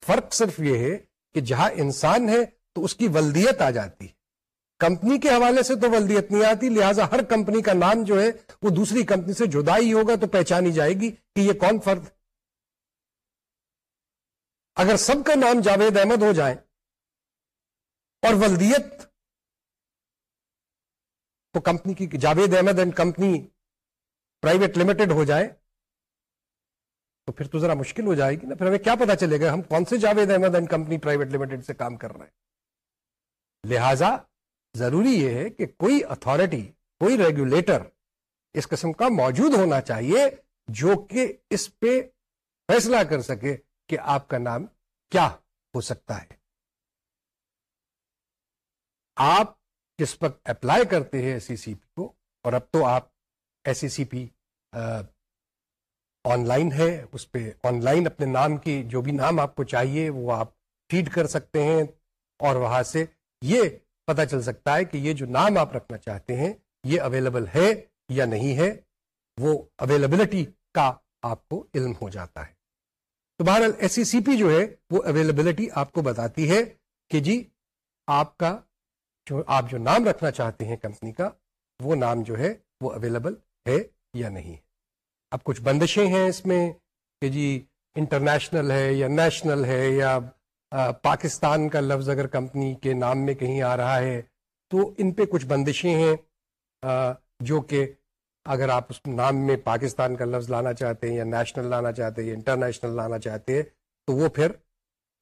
[SPEAKER 1] فرق صرف یہ ہے کہ جہاں انسان ہے تو اس کی ولدیت آ جاتی ہے۔ کمپنی کے حوالے سے تو ولدیت نہیں آتی، لہٰذا ہر کمپنی کا نام جو ہے وہ دوسری کمپنی سے جدائی ہوگا تو پہچانی جائے گی کہ یہ کون فرد اگر سب کا نام جاوید احمد ہو جائے اور ولدیت تو کمپنی کی Javed Ahmed and company private limited ہو جائے، تو پھر تو ذرا مشکل ہو جائے گی نا۔ پھر ہمیں کیا پتا چلے گا ہم کون سے Javed Ahmed and company private limited سے کام کر رہے ہیں۔ لہذا ضروری یہ ہے کہ کوئی اتارٹی کوئی ریگولیٹر اس قسم کا موجود ہونا چاہیے جو کہ اس پہ فیصلہ کر سکے کہ آپ کا نام کیا ہو سکتا ہے۔ آپ جس وقت اپلائی کرتے ہیں ایس سی سی پی کو؟ اور اب تو آپ S C C P on line ہے، اس پہ آن لائن اپنے نام کی جو بھی نام آپ کو چاہیے وہ آپ فیڈ کر سکتے ہیں اور وہاں سے یہ پتا چل سکتا ہے کہ یہ جو نام آپ رکھنا چاہتے ہیں یہ اویلیبل ہے یا نہیں ہے، وہ اویلیبلٹی کا آپ کو علم ہو جاتا ہے۔ تو بہرحال ایس سی سی پی جو ہے وہ اویلیبلٹی آپ کو بتاتی ہے کہ جی آپ کا جو آپ جو نام رکھنا چاہتے ہیں کمپنی کا، وہ نام جو ہے، وہ اویلیبل ہے یا نہیں؟ اب کچھ بندشیں ہیں اس میں کہ جی انٹرنیشنل ہے یا نیشنل ہے یا پاکستان کا لفظ اگر کمپنی کے نام میں کہیں آ رہا ہے، تو ان پہ کچھ بندشیں ہیں جو کہ اگر آپ اس نام میں پاکستان کا لفظ لانا چاہتے ہیں یا نیشنل لانا چاہتے ہیں یا انٹرنیشنل لانا چاہتے ہیں، تو وہ پھر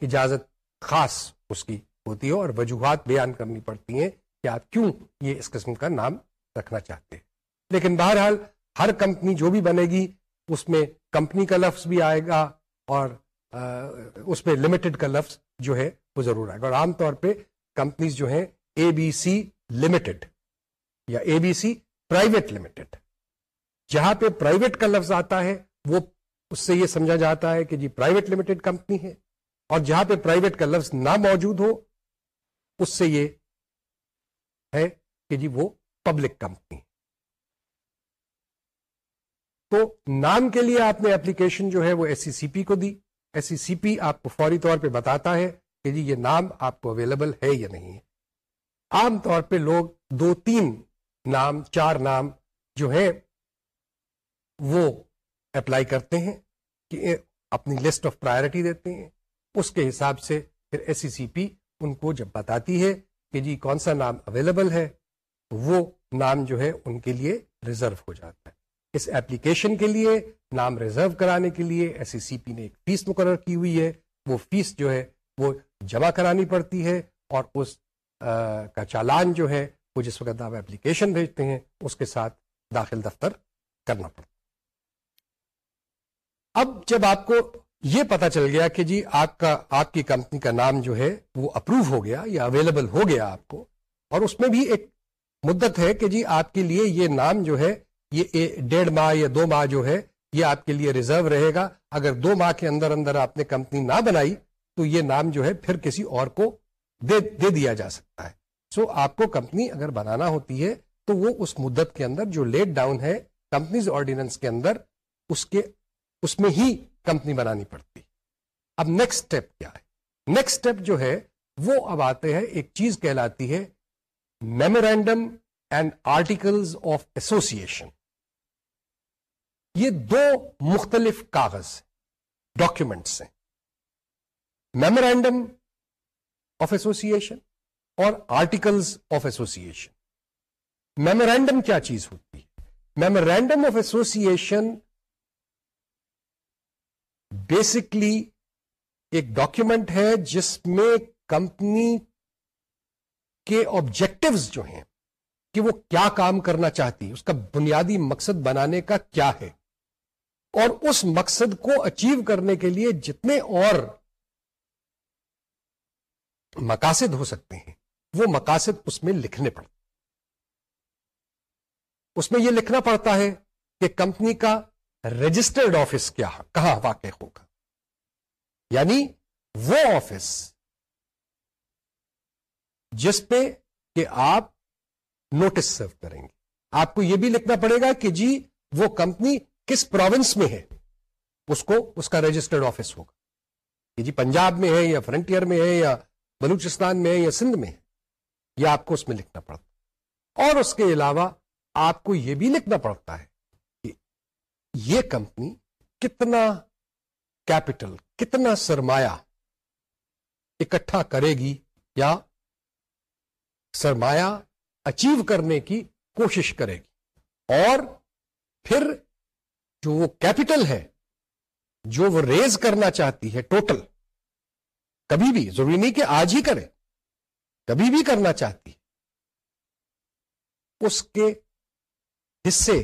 [SPEAKER 1] اجازت خاص اس کی ہوتی ہے اور وجوہات بیان کرنی پڑتی ہیں کہ آپ کیوں یہ اس قسم کا نام رکھنا چاہتے ہیں۔ لیکن بہرحال ہر کمپنی جو بھی بنے گی اس میں کمپنی کا لفظ بھی آئے گا اور آ, اس پہ لمیٹڈ کا لفظ جو ہے وہ ضرور آئے گا۔ اور عام طور پہ کمپنیز جو ہیں اے بی سی لمیٹڈ یا A B C private limited جہاں پہ پرائیویٹ کا لفظ آتا ہے وہ اس سے یہ سمجھا جاتا ہے کہ جی پرائیویٹ لمیٹڈ کمپنی ہے۔ اور جہاں پہ پرائیویٹ کا لفظ نہ موجود ہو اس سے یہ ہے کہ جی وہ پبلک کمپنی تو نام کے لیے آپ نے اپلیکیشن جو ہے وہ ایس سی سی پی کو دی. ایس سی سی پی آپ کو فوری طور پہ بتاتا ہے کہ جی یہ نام آپ کو اویلیبل ہے یا نہیں ہے. عام طور پہ لوگ دو تین نام، چار نام جو ہے وہ اپلائی کرتے ہیں کہ اپنی لسٹ آف پرائرٹی دیتے ہیں. اس کے حساب سے پھر ایس سی سی پی ان کو جب بتاتی ہے کہ جی کون سا نام اویلیبل ہے وہ نام جو ہے ان کے لیے ریزرو ہو جاتا ہے۔ اس ایپلیکیشن کے لیے، نام ریزرو کرانے کے لیے ایس سی پی نے ایک فیس مقرر کی ہوئی ہے۔ وہ فیس جو ہے، وہ جمع کرانی پڑتی ہے اور اس کا چالان جو ہے، وہ جس وقت آپ ایپلیکیشن بھیجتے ہیں، اس کے ساتھ داخل دفتر کرنا پڑتا اب جب آپ کو یہ پتا چل گیا کہ جی آپ کا آپ کی کمپنی کا نام جو ہے وہ اپروو ہو گیا یا اویلیبل ہو گیا آپ کو۔ اور اس میں بھی ایک مدت ہے کہ جی آپ کے لیے یہ نام جو ہے یہ ڈیڑھ ماہ یا دو ماہ جو ہے یہ آپ کے لیے ریزرو رہے گا۔ اگر دو ماہ کے اندر اندر آپ نے کمپنی نہ بنائی تو یہ نام جو ہے پھر کسی اور کو دے دے دیا جا سکتا ہے۔ سو so, آپ کو کمپنی اگر بنانا ہوتی ہے تو وہ اس مدت کے اندر جو لیٹ ڈاؤن ہے کمپنیز آرڈیننس کے اندر اس کے اس میں ہی کمپنی بنانی پڑتی۔ اب نیکسٹ اسٹیپ کیا ہے؟ نیکسٹ اسٹیپ جو ہے، وہ اب آتے ہیں، ایک چیز کہلاتی ہے memorandum and articles of association یہ دو مختلف کاغذ ڈاکومینٹس ہیں۔ میمورینڈم آف ایسوسیشن اور آرٹیکلز آف ایسوسیشن میمورینڈم کیا چیز ہوتی ہے؟ میمورینڈم آف ایسوسیشن بیسکلی ایک ڈاکومنٹ ہے جس میں کمپنی کے آبجیکٹوز جو ہیں، کہ وہ کیا کام کرنا چاہتی، اس کا بنیادی مقصد بنانے کا کیا ہے۔ اور اس مقصد کو اچیو کرنے کے لیے جتنے اور مقاصد ہو سکتے ہیں، وہ مقاصد اس میں لکھنے پڑتے۔ اس میں یہ لکھنا پڑتا ہے کہ کمپنی کا رجسٹرڈ آفس کیا کہاں واقع ہوگا؟ یعنی وہ آفس جس پہ کہ آپ نوٹس سرو کریں گے۔ آپ کو یہ بھی لکھنا پڑے گا کہ جی وہ کمپنی کس پروونس میں ہے؟ اس کو، اس کا رجسٹرڈ آفس ہوگا۔ کہ جی پنجاب میں ہے یا فرنٹیئر میں ہے یا بلوچستان میں ہے یا سندھ میں ہے، یہ آپ کو اس میں لکھنا پڑتا اور اس کے علاوہ آپ کو یہ بھی لکھنا پڑتا ہے یہ کمپنی کتنا کیپٹل، کتنا سرمایہ اکٹھا کرے گی یا سرمایہ اچیو کرنے کی کوشش کرے گی؟ اور پھر جو وہ کیپٹل ہے، جو وہ ریز کرنا چاہتی ہے ٹوٹل، کبھی بھی، ضروری نہیں کہ آج ہی کرے، کبھی بھی کرنا چاہتی اس کے حصے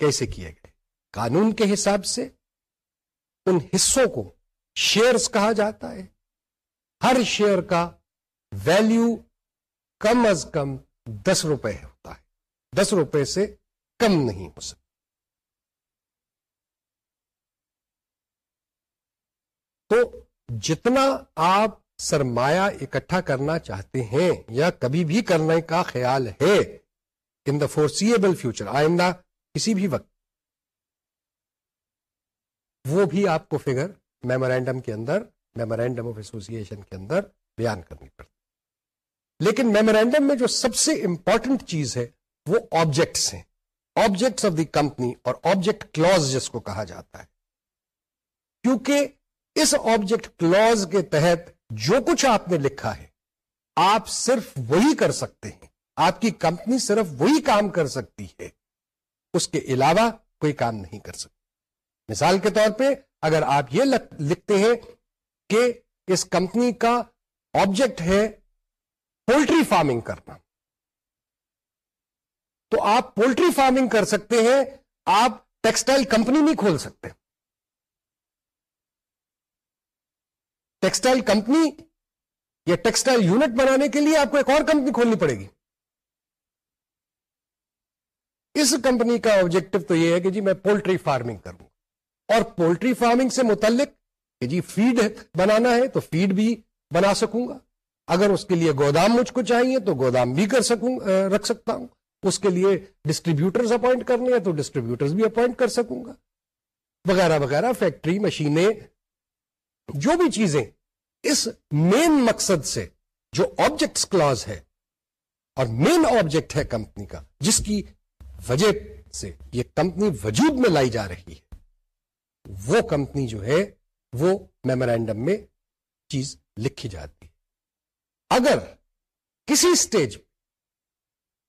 [SPEAKER 1] کیسے کیے گئے؟ قانون کے حساب سے ان حصوں کو شیئرز کہا جاتا ہے۔ ہر شیئر کا ویلیو کم از کم دس روپے ہوتا ہے۔ دس روپے سے کم نہیں ہو سکتا۔ تو جتنا آپ سرمایہ اکٹھا کرنا چاہتے ہیں یا کبھی بھی کرنے کا خیال ہے ان دا فورسیبل فیوچر آئندہ کسی بھی وقت وہ بھی آپ کو فگر میمورینڈم کے اندر میمورینڈم آف ایسوسیشن کے اندر بیان کرنی پڑتی لیکن میمورینڈم میں جو سب سے امپورٹنٹ چیز ہے وہ آبجیکٹس ہیں۔ آبجیکٹس آف دی کمپنی اور آبجیکٹ کلوز جس کو کہا جاتا ہے۔ کیونکہ اس آبجیکٹ کلوز کے تحت جو کچھ آپ نے لکھا ہے، آپ صرف وہی کر سکتے ہیں۔ آپ کی کمپنی صرف وہی کام کر سکتی ہے۔ اس کے علاوہ کوئی کام نہیں کر سکتی۔ مثال کے طور پہ اگر آپ یہ لکھتے ہیں کہ اس کمپنی کا آبجیکٹ ہے پولٹری فارمنگ کرنا۔ تو آپ پولٹری فارمنگ کر سکتے ہیں، آپ ٹیکسٹائل کمپنی نہیں کھول سکتے۔ ٹیکسٹائل کمپنی یا ٹیکسٹائل یونٹ بنانے کے لیے آپ کو ایک اور کمپنی کھولنی پڑے گی۔ اس کمپنی کا آبجیکٹو تو یہ ہے کہ جی میں پولٹری فارمنگ کروں۔ اور پولٹری فارمنگ سے متعلق کہ جی فیڈ بنانا ہے تو فیڈ بھی بنا سکوں گا۔ اگر اس کے لیے گودام مجھ کو چاہیے تو گودام بھی کر سکوں رکھ سکتا ہوں۔ اس کے لیے ڈسٹریبیوٹرز اپوائنٹ کرنے ہیں تو ڈسٹریبیوٹرز بھی اپوائنٹ کر سکوں گا۔ وغیرہ وغیرہ فیکٹری مشینیں، جو بھی چیزیں اس مین مقصد سے جو آبجیکٹس کلاز ہے اور مین آبجیکٹ ہے کمپنی کا، جس کی وجہ سے یہ کمپنی وجود میں لائی جا رہی ہے۔ وہ کمپنی جو ہے، وہ میمورینڈم میں چیز لکھی جاتی ہے۔ اگر کسی اسٹیج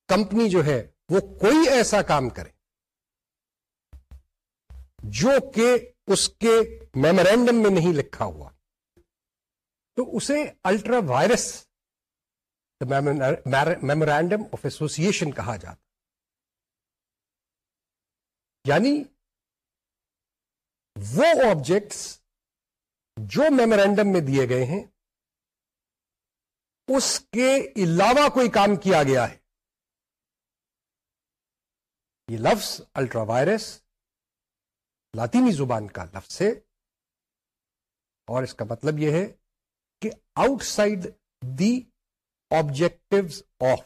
[SPEAKER 1] کمپنی جو ہے، وہ کوئی ایسا کام کرے جو کہ اس کے میمورینڈم میں نہیں لکھا ہوا، تو اسے ultra vires memorandum of association کہا جاتا۔ یعنی وہ آبجیکٹس جو میمورینڈم میں دیے گئے ہیں، اس کے علاوہ کوئی کام کیا گیا ہے۔ یہ لفظ الٹرا وائرس لاطینی زبان کا لفظ ہے۔ اور اس کا مطلب یہ ہے کہ outside the objective of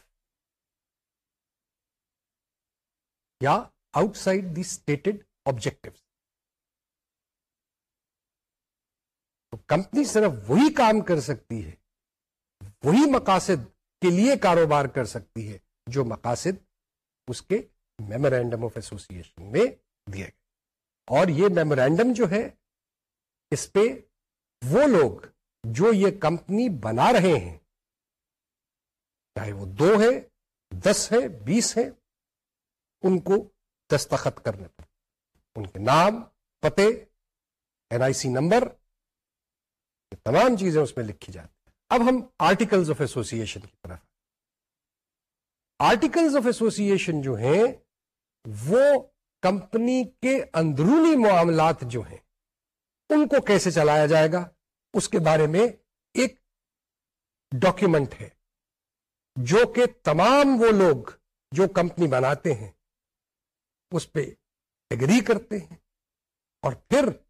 [SPEAKER 1] یا outside the stated objective company صرف وہی کام کر سکتی ہے، وہی مقاصد کے لیے کاروبار کر سکتی ہے جو مقاصد اس کے میمورینڈم آف ایسوسیشن میں دیے گئے۔ اور یہ میمورینڈم جو ہے، اس پہ وہ لوگ جو یہ کمپنی بنا رہے ہیں، چاہے وہ دو ہے دس ہے بیس ہے ان کو دستخط کرنے پر ان کے نام، پتے این آئی سی نمبر یہ تمام چیزیں اس میں لکھی جاتی اب ہم آرٹیکلز آف ایسوسیشن کی طرف۔ آرٹیکلز آف ایسوسیشن جو ہیں، وہ کمپنی کے اندرونی معاملات جو ہیں، ان کو کیسے چلایا جائے گا؟ اس کے بارے میں ایک ڈاکیومنٹ ہے۔ جو کہ تمام وہ لوگ جو کمپنی بناتے ہیں، اس پہ ایگری کرتے ہیں۔ اور پھر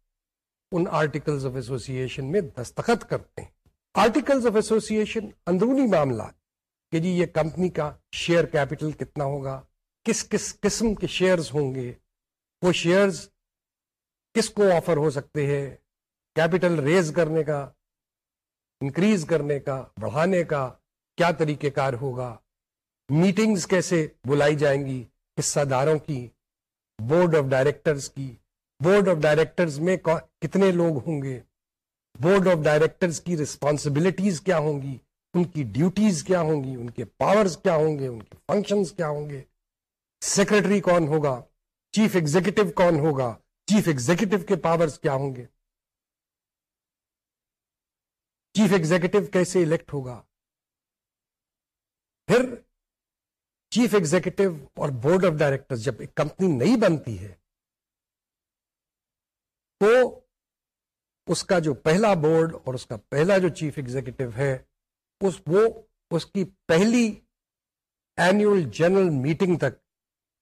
[SPEAKER 1] ان آرٹیکلز آف ایسوسیشن میں دستخط کرتے ہیں۔ آرٹیکلز آف ایسوسیشن اندرونی معاملات کہ جی یہ کمپنی کا شیئر کیپٹل کتنا ہوگا، کس کس قسم کے شیئرز ہوں گے، وہ شیئرز کس کو آفر ہو سکتے ہیں کیپٹل ریز کرنے کا انکریز کرنے کا، بڑھانے کا کیا طریقہ کار ہوگا میٹنگز کیسے بلائی جائیں گی حصہ داروں کی بورڈ آف ڈائریکٹرز کی بورڈ آف ڈائریکٹرز میں کتنے لوگ ہوں گے? بورڈ آف ڈائریکٹرز کی رسپانسبلٹیز کیا ہوں گی? ان کی ڈیوٹیز کیا ہوں گی? ان کے پاورز کیا ہوں گے? ان کے فنکشنز کیا ہوں گے? سیکرٹری کون ہوگا? چیف ایگزیکٹو کون ہوگا? چیف ایگزیکٹو کے پاورز کیا ہوں گے? چیف ایگزیکٹو کیسے الیکٹ ہوگا؟ پھر چیف ایگزیکٹو اور بورڈ آف ڈائریکٹر جب ایک کمپنی نہیں بنتی ہے تو اس کا جو پہلا بورڈ اور اس کا پہلا جو چیف ایگزیکٹو ہے، اس وہ اس کی پہلی اینوئل جنرل میٹنگ تک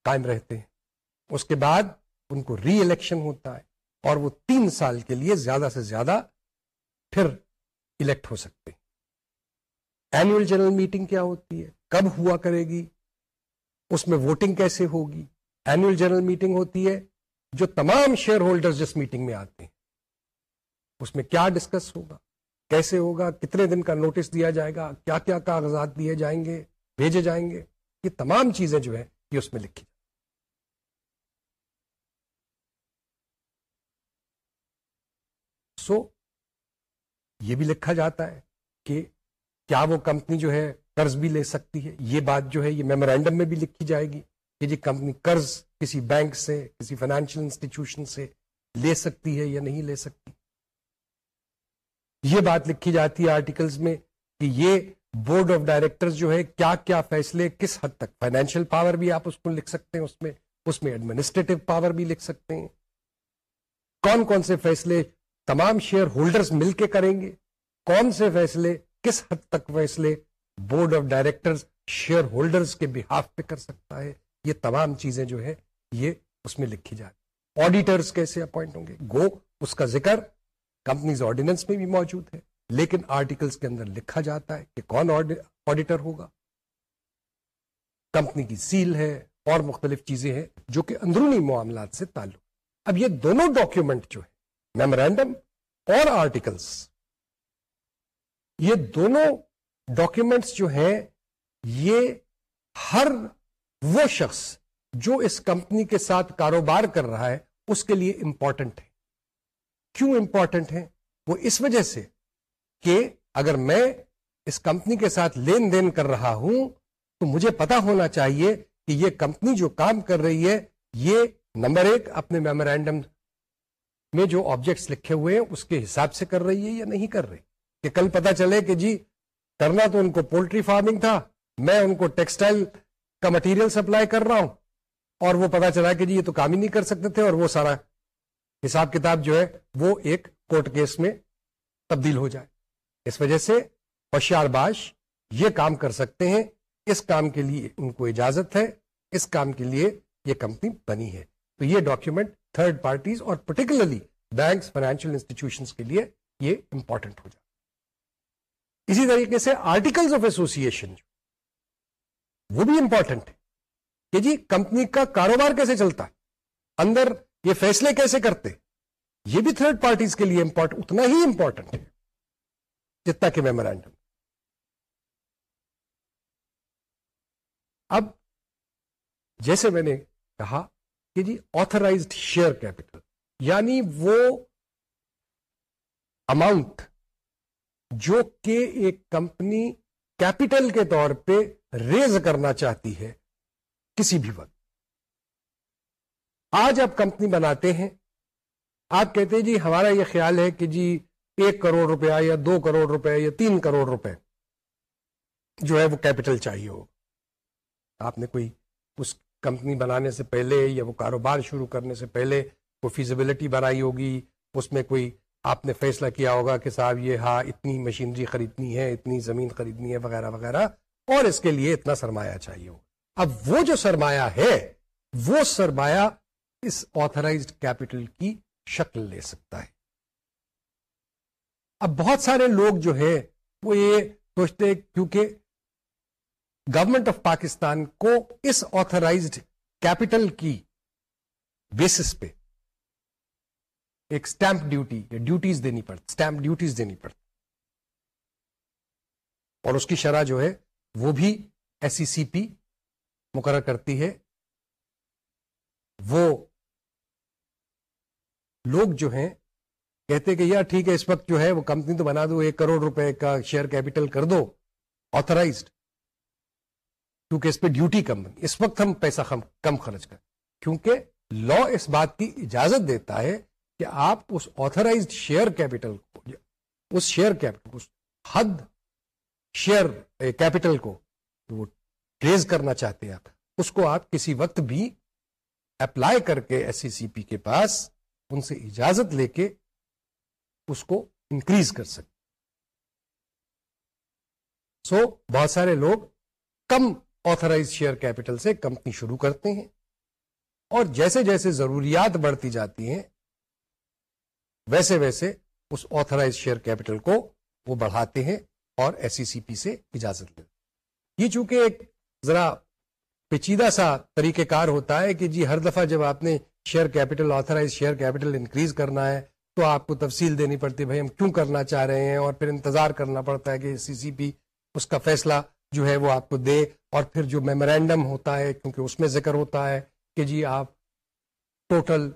[SPEAKER 1] قائم رہتے ہیں۔ اس کے بعد ان کو ری الیکشن ہوتا ہے اور وہ تین سال کے لیے زیادہ سے زیادہ پھر الیکٹ ہو سکتے ہیں۔ اینوئل جنرل میٹنگ کیا ہوتی ہے؟ کب ہوا کرے گی؟ اس میں ووٹنگ کیسے ہوگی؟ اینوئل جنرل میٹنگ ہوتی ہے جو تمام شیئر ہولڈر جس میٹنگ میں آتے ہیں، اس میں کیا ڈسکس ہوگا؟ کیسے ہوگا؟ کتنے دن کا نوٹس دیا جائے گا؟ کیا کیا کاغذات دیے جائیں گے؟ بھیجے جائیں گے؟ یہ تمام چیزیں جو ہے یہ اس میں لکھی سو یہ بھی لکھا جاتا ہے کہ کیا وہ کمپنی جو ہے قرض بھی لے سکتی ہے؟ یہ بات جو ہے، یہ میمورینڈم میں بھی لکھی جائے گی کہ جی کمپنی قرض کسی بینک سے، کسی فائنینشیل انسٹیٹیوشن سے لے سکتی ہے یا نہیں لے سکتی۔ یہ بات لکھی جاتی ہے آرٹیکلز میں کہ یہ بورڈ آف ڈائریکٹر جو ہے کیا کیا فیصلے کس حد تک فائنینشیل پاور بھی آپ اس کو لکھ سکتے ہیں اس میں اس میں ایڈمنسٹریٹو پاور بھی لکھ سکتے ہیں۔ کون کون سے فیصلے تمام شیئر ہولڈرز مل کے کریں گے؟ کون سے فیصلے کس حد تک فیصلے board of director shareholders کے بحاف پہ کر سکتا ہے؟ یہ تمام چیزیں جو ہے یہ اس میں لکھی جائے۔ آڈیٹرز کیسے اپوائنٹ ہوں گے؟ گو اس کا ذکر کمپنیز آرڈیننس میں بھی موجود ہے، لیکن آرٹیکلس کے اندر لکھا جاتا ہے کہ کون آڈیٹر ہوگا۔ کمپنی کی سیل ہے، اور مختلف چیزیں ہیں جو کہ اندرونی معاملات سے تعلق۔ اب یہ دونوں ڈاکیومنٹ جو ہے میمورینڈم اور آرٹیکلس یہ دونوں ڈاکیومنٹس جو ہیں، یہ ہر وہ شخص جو اس کمپنی کے ساتھ کاروبار کر رہا ہے، اس کے لیے امپورٹنٹ ہے۔ کیوں امپورٹنٹ ہے؟ وہ اس وجہ سے کہ اگر میں اس کمپنی کے ساتھ لین دین کر رہا ہوں، تو مجھے پتا ہونا چاہیے کہ یہ کمپنی جو کام کر رہی ہے، یہ نمبر ایک اپنے میمورینڈم میں جو آبجیکٹس لکھے ہوئے ہیں، اس کے حساب سے کر رہی ہے یا نہیں کر رہی۔ کہ کل پتا چلے کہ جی کرنا تو ان کو پولٹری فارمنگ تھا، میں ان کو ٹیکسٹائل کا مٹیریل سپلائی کر رہا ہوں۔ اور وہ پتا چلا کہ جی یہ تو کام ہی نہیں کر سکتے تھے اور وہ سارا حساب کتاب جو ہے وہ ایک کورٹ کیس میں تبدیل ہو جائے۔ اس وجہ سے ہوشیار باش یہ کام کر سکتے ہیں۔ اس کام کے لیے ان کو اجازت ہے۔ اس کام کے لیے یہ کمپنی بنی ہے۔ تو یہ ڈاکیومنٹ تھرڈ پارٹیز اور پرٹیکولرلی بینکس فائنینشیل انسٹیٹیوشن کے لیے یہ امپورٹنٹ ہو جائے۔ اسی طریقے سے آرٹیکل آف ایسوسیشن وہ بھی امپورٹنٹ ہے۔ کہ جی کمپنی کا کاروبار کیسے چلتا ہے؟ اندر یہ فیصلے کیسے کرتے؟ یہ بھی تھرڈ پارٹیز کے لیے اتنا ہی امپورٹنٹ ہے، جتنا کہ میمورینڈم اب جیسے میں نے کہا کہ جی آتھرائزڈ شیئر کیپٹل یعنی وہ اماؤنٹ جو کہ ایک کمپنی کیپٹل کے طور پہ ریز کرنا چاہتی ہے کسی بھی وقت۔ آج آپ کمپنی بناتے ہیں، آپ کہتے ہیں جی ہمارا یہ خیال ہے کہ جی ایک کروڑ روپیہ یا دو کروڑ روپے یا تین کروڑ روپے جو ہے وہ کیپٹل چاہیے ہو۔ آپ نے کوئی اس کمپنی بنانے سے پہلے یا وہ کاروبار شروع کرنے سے پہلے کوئی فیزیبلٹی بنائی ہوگی، اس میں کوئی آپ نے فیصلہ کیا ہوگا کہ صاحب یہ ہاں اتنی مشینری خریدنی ہے، اتنی زمین خریدنی ہے، وغیرہ وغیرہ، اور اس کے لیے اتنا سرمایہ چاہیے ہوگا اب وہ جو سرمایہ ہے، وہ سرمایہ اس آتھرائزڈ کیپٹل کی شکل لے سکتا ہے۔ اب بہت سارے لوگ جو ہے وہ یہ سوچتے کیونکہ گورنمنٹ آف پاکستان کو اس آتھرائزڈ کیپٹل کی بیسس پہ ایک اسٹمپ ڈیوٹی یا ڈیوٹیز دینی پڑتی اسٹمپ ڈیوٹیز دینی پڑتی اور اس کی شرح جو ہے، وہ بھی ایس سی سی پی مقرر کرتی ہے، وہ لوگ جو ہیں، کہتے کہ یار ٹھیک ہے، اس وقت جو ہے وہ کمپنی تو بنا دو، ایک کروڑ روپے کا شیئر کیپٹل کر دو آتھرائزڈ کیونکہ اس پہ ڈیوٹی کم بنی۔ اس وقت ہم پیسہ کم خرچ کریں۔ کیونکہ لا اس بات کی اجازت دیتا ہے کہ آپ اس آتھرائزڈ شیئر کیپٹل کو، اس شیئر کیپٹل حد شیئر کیپٹل eh, کو، وہ ریز کرنا چاہتے ہیں آپ۔ اس کو آپ کسی وقت بھی اپلائی کر کے ایس سی سی پی کے پاس ان سے اجازت لے کے اس کو انکریز کر سکتے سو so, بہت سارے لوگ کم آتھرائز شیئر کیپٹل سے کمپنی شروع کرتے ہیں اور جیسے جیسے ضروریات بڑھتی جاتی ہیں ویسے ویسے اس آتھرائز شیئر کیپٹل کو وہ بڑھاتے ہیں اور ایس سی سی پی سے اجازت لیتے یہ چونکہ ایک ذرا پیچیدہ سا طریقہ کار ہوتا ہے کہ جی ہر دفعہ جب آپ نے share capital authorise share capital increase کرنا ہے، تو آپ کو تفصیل دینی پڑتی ہے، بھائی ہم کیوں کرنا چاہ رہے ہیں، اور پھر انتظار کرنا پڑتا ہے کہ سی سی پی اس کا فیصلہ جو ہے وہ آپ کو دے، اور پھر جو میمورینڈم ہوتا ہے، کیونکہ اس میں ذکر ہوتا ہے کہ جی آپ ٹوٹل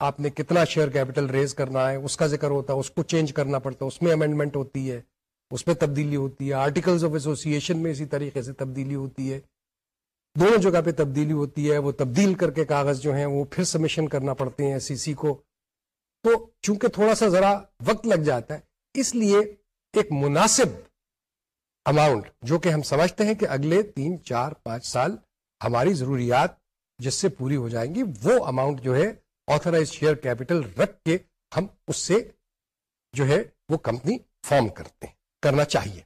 [SPEAKER 1] آپ نے کتنا شیئر کیپٹل ریز کرنا ہے، اس کا ذکر ہوتا ہے، اس کو چینج کرنا پڑتا ہے، اس میں امینڈمنٹ ہوتی ہے۔ اس میں تبدیلی ہوتی ہے۔ آرٹیکلز آف ایسوسیشن میں اسی طریقے سے تبدیلی ہوتی ہے۔ دونوں جگہ پہ تبدیلی ہوتی ہے۔ وہ تبدیل کر کے کاغذ جو ہیں وہ پھر سبمیشن کرنا پڑتے ہیں سی سی کو۔ تو چونکہ تھوڑا سا ذرا وقت لگ جاتا ہے، اس لیے ایک مناسب اماؤنٹ جو کہ ہم سمجھتے ہیں کہ اگلے تین، چار، پانچ سال ہماری ضروریات جس سے پوری ہو جائیں گی، وہ اماؤنٹ جو ہے آتھرائز شیئر کیپٹل رکھ کے ہم اس سے جو ہے وہ کمپنی فارم کرتے ہیں۔ کرنا چاہیے۔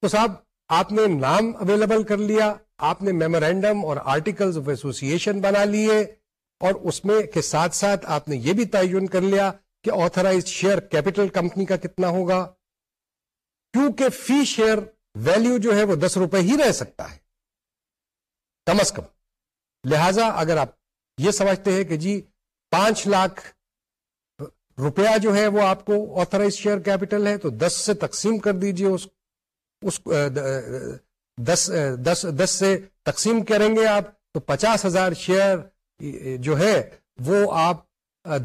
[SPEAKER 1] تو صاحب، آپ نے نام اویلیبل کر لیا، آپ نے میمورینڈم اور آرٹیکل آف ایسوسیشن بنا لیے، اور اس میں کے ساتھ ساتھ آپ نے یہ بھی تعین کر لیا کہ آتھرائز شیئر کیپٹل کمپنی کا کتنا ہوگا۔ کیونکہ فی شیئر ویلو جو ہے وہ دس روپے ہی رہ سکتا ہے۔ کم از کم۔ لہذا اگر آپ یہ سمجھتے ہیں کہ جی پانچ لاکھ روپیہ جو ہے وہ آپ کو آتھرائز شیئر کیپٹل ہے، تو دس سے تقسیم کر دیجیے اس اس دس دس دس سے تقسیم کریں گے آپ، تو پچاس ہزار شیئر جو ہے وہ آپ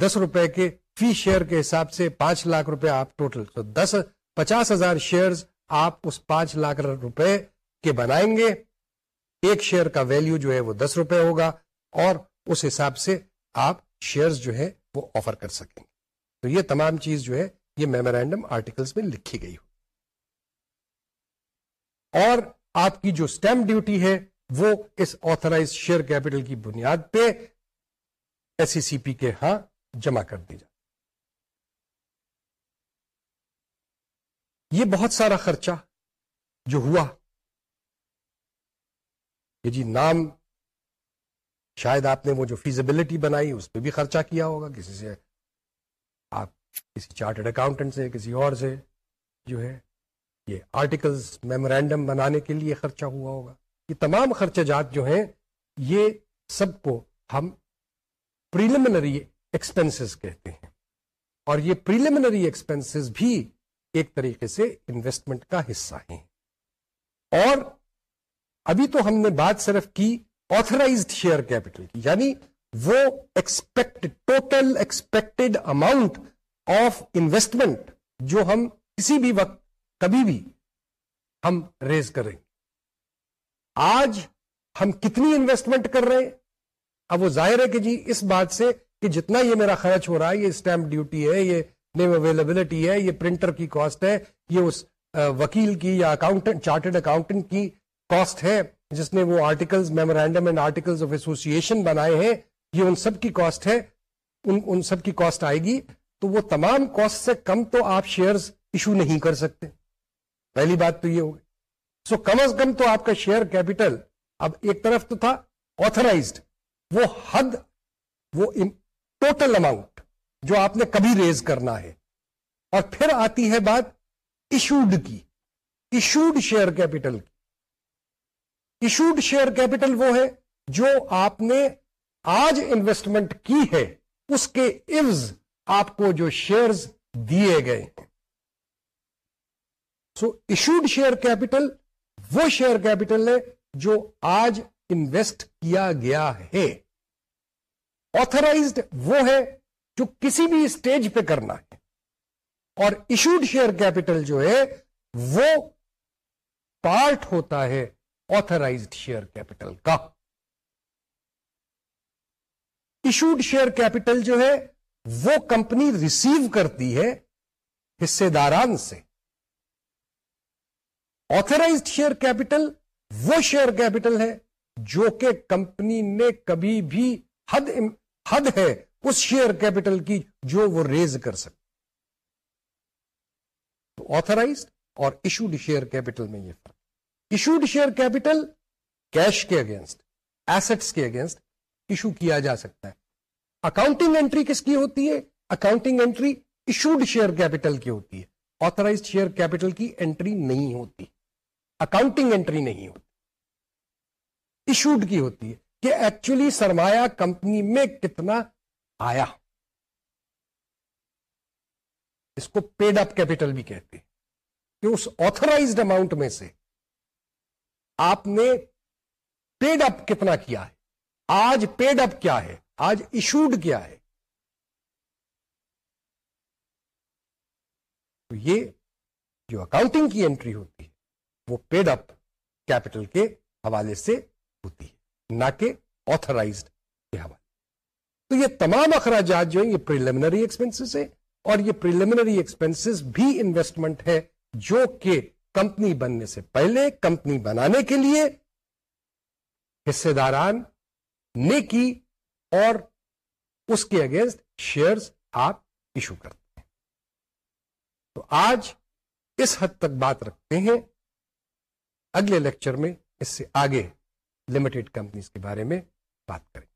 [SPEAKER 1] دس روپے کے فی شیئر کے حساب سے پانچ لاکھ روپے آپ ٹوٹل تو دس، پچاس ہزار شیئر آپ اس پانچ لاکھ روپے کے بنائیں گے۔ ایک شیئر کا ویلیو جو ہے وہ دس روپے ہوگا اور اس حساب سے آپ شیئر جو ہے وہ آفر کر سکیں۔ گے تو یہ تمام چیز جو ہے یہ میمورینڈم آرٹیکلس میں لکھی گئی ہو۔ اور آپ کی جو اسٹمپ ڈیوٹی ہے وہ اس آتھرائز شیئر کیپٹل کی بنیاد پہ ایس سی پی کے ہاں جمع کر دی جائے۔ یہ بہت سارا خرچہ جو ہوا، یہ جی نام شاید آپ نے وہ جو فیزیبلٹی بنائی، اس پہ بھی خرچہ کیا ہوگا، کسی سے کسی چارٹرڈ اکاؤنٹنٹ سے، کسی اور سے جو ہے، یہ آرٹیکلز میمورینڈم بنانے کے لیے خرچہ ہوا ہوگا۔ یہ تمام خرچہ جات جو ہیں، یہ سب کو ہم پریلیمنری ایکسپینسز کہتے ہیں۔ اور یہ پریلیمنری ایکسپینسز بھی ایک طریقے سے انویسٹمنٹ کا حصہ ہیں۔ اور ابھی تو ہم نے بات صرف کی آتھرائزڈ شیئر کیپٹل کی یعنی وہ expect total expected amount of investment جو ہم کسی بھی وقت کبھی بھی ہم ریز کریں۔ آج ہم کتنی انویسٹمنٹ کر رہے ہیں؟ اب وہ ظاہر ہے کہ جی اس بات سے کہ جتنا یہ میرا خرچ ہو رہا ہے، یہ اسٹمپ ڈیوٹی ہے، یہ نیم اویلیبلٹی ہے، یہ پرنٹر کی کاسٹ ہے، یہ اس وکیل کی یا اکاؤنٹنٹ چارٹرڈ اکاؤنٹنٹ کی کاسٹ ہے، جس نے وہ articles memorandum and articles of association بنائے ہیں، یہ ان سب کی کاسٹ ہے، ان ان سب کی کاسٹ آئے گی۔ تو وہ تمام کاسٹ سے کم تو آپ شیئرز ایشو نہیں کر سکتے۔ پہلی بات تو یہ ہوگی سو کم از کم تو آپ کا شیئر کیپٹل اب ایک طرف تو تھا آتھرائزڈ وہ حد، وہ ٹوٹل اماؤنٹ جو آپ نے کبھی ریز کرنا ہے۔ اور پھر آتی ہے بات ایشوڈ کی ایشوڈ شیئر کیپٹل کی۔ ایشوڈ شیئر کیپٹل وہ ہے جو آپ نے آج انویسٹمنٹ کی ہے، اس کے عوض آپ کو جو شیئرز دیے گئے ہیں. سو ایشوڈ شیئر کیپٹل وہ شیئر کیپٹل ہے جو آج انویسٹ کیا گیا ہے. آتھرائزڈ وہ ہے جو کسی بھی اسٹیج پہ کرنا ہے. اور ایشوڈ شیئر کیپٹل جو ہے وہ پارٹ ہوتا ہے آتھرائزڈ شیئر کیپٹل کا. ایشوڈ شیئر کیپٹل جو ہے وہ کمپنی ریسیو کرتی ہے حصے داران سے۔ آتھرائزڈ شیئر کیپٹل وہ شیئر کیپٹل ہے جو کہ کمپنی نے کبھی بھی حد حد ہے اس شیئر کیپٹل کی جو وہ ریز کر سکتے تو اور ایشوڈ شیئر کیپٹل میں یہ فرق۔ ایشوڈ شیئر کیپٹل کیش کے اگینسٹ ایسٹس کے اگینسٹ ایشو کیا جا سکتا ہے۔ اکاؤنٹنگ انٹری کس کی ہوتی ہے؟ Accounting entry issued share capital کی ہوتی ہے۔ آتھرائز شیئر کیپٹل کی انٹری نہیں ہوتی۔ اکاؤنٹنگ انٹری نہیں ہوتی۔ ایشوڈ کی ہوتی ہے کہ ایکچولی سرمایہ کمپنی میں کتنا آیا۔ اس کو پیڈ اپ کیپٹل بھی کہتے ہیں۔ کہ اس آتھرائزڈ اماؤنٹ میں سے آپ نے پیڈ اپ کتنا کیا ہے؟ آج پیڈ اپ کیا ہے؟ آج ایشوڈ کیا ہے؟ تو یہ جو اکاؤنٹنگ کی انٹری ہوتی ہے، وہ پیڈ اپ کیپٹل کے حوالے سے ہوتی ہے، نہ کہ آتھرائزڈ کے حوالے تو یہ تمام اخراجات جو ہیں، یہ پریلیمنری ایکسپینسز ہے اور یہ پریلیمنری ایکسپینسز بھی انویسٹمنٹ ہے، جو کہ کمپنی بننے سے پہلے کمپنی بنانے کے لیے حصے داران نے کی اور اس کے اگینسٹ شیئرز آپ ایشو کرتے ہیں۔ تو آج اس حد تک بات رکھتے ہیں۔ اگلے لیکچر میں اس سے آگے لمیٹڈ کمپنیز کے بارے میں بات کریں۔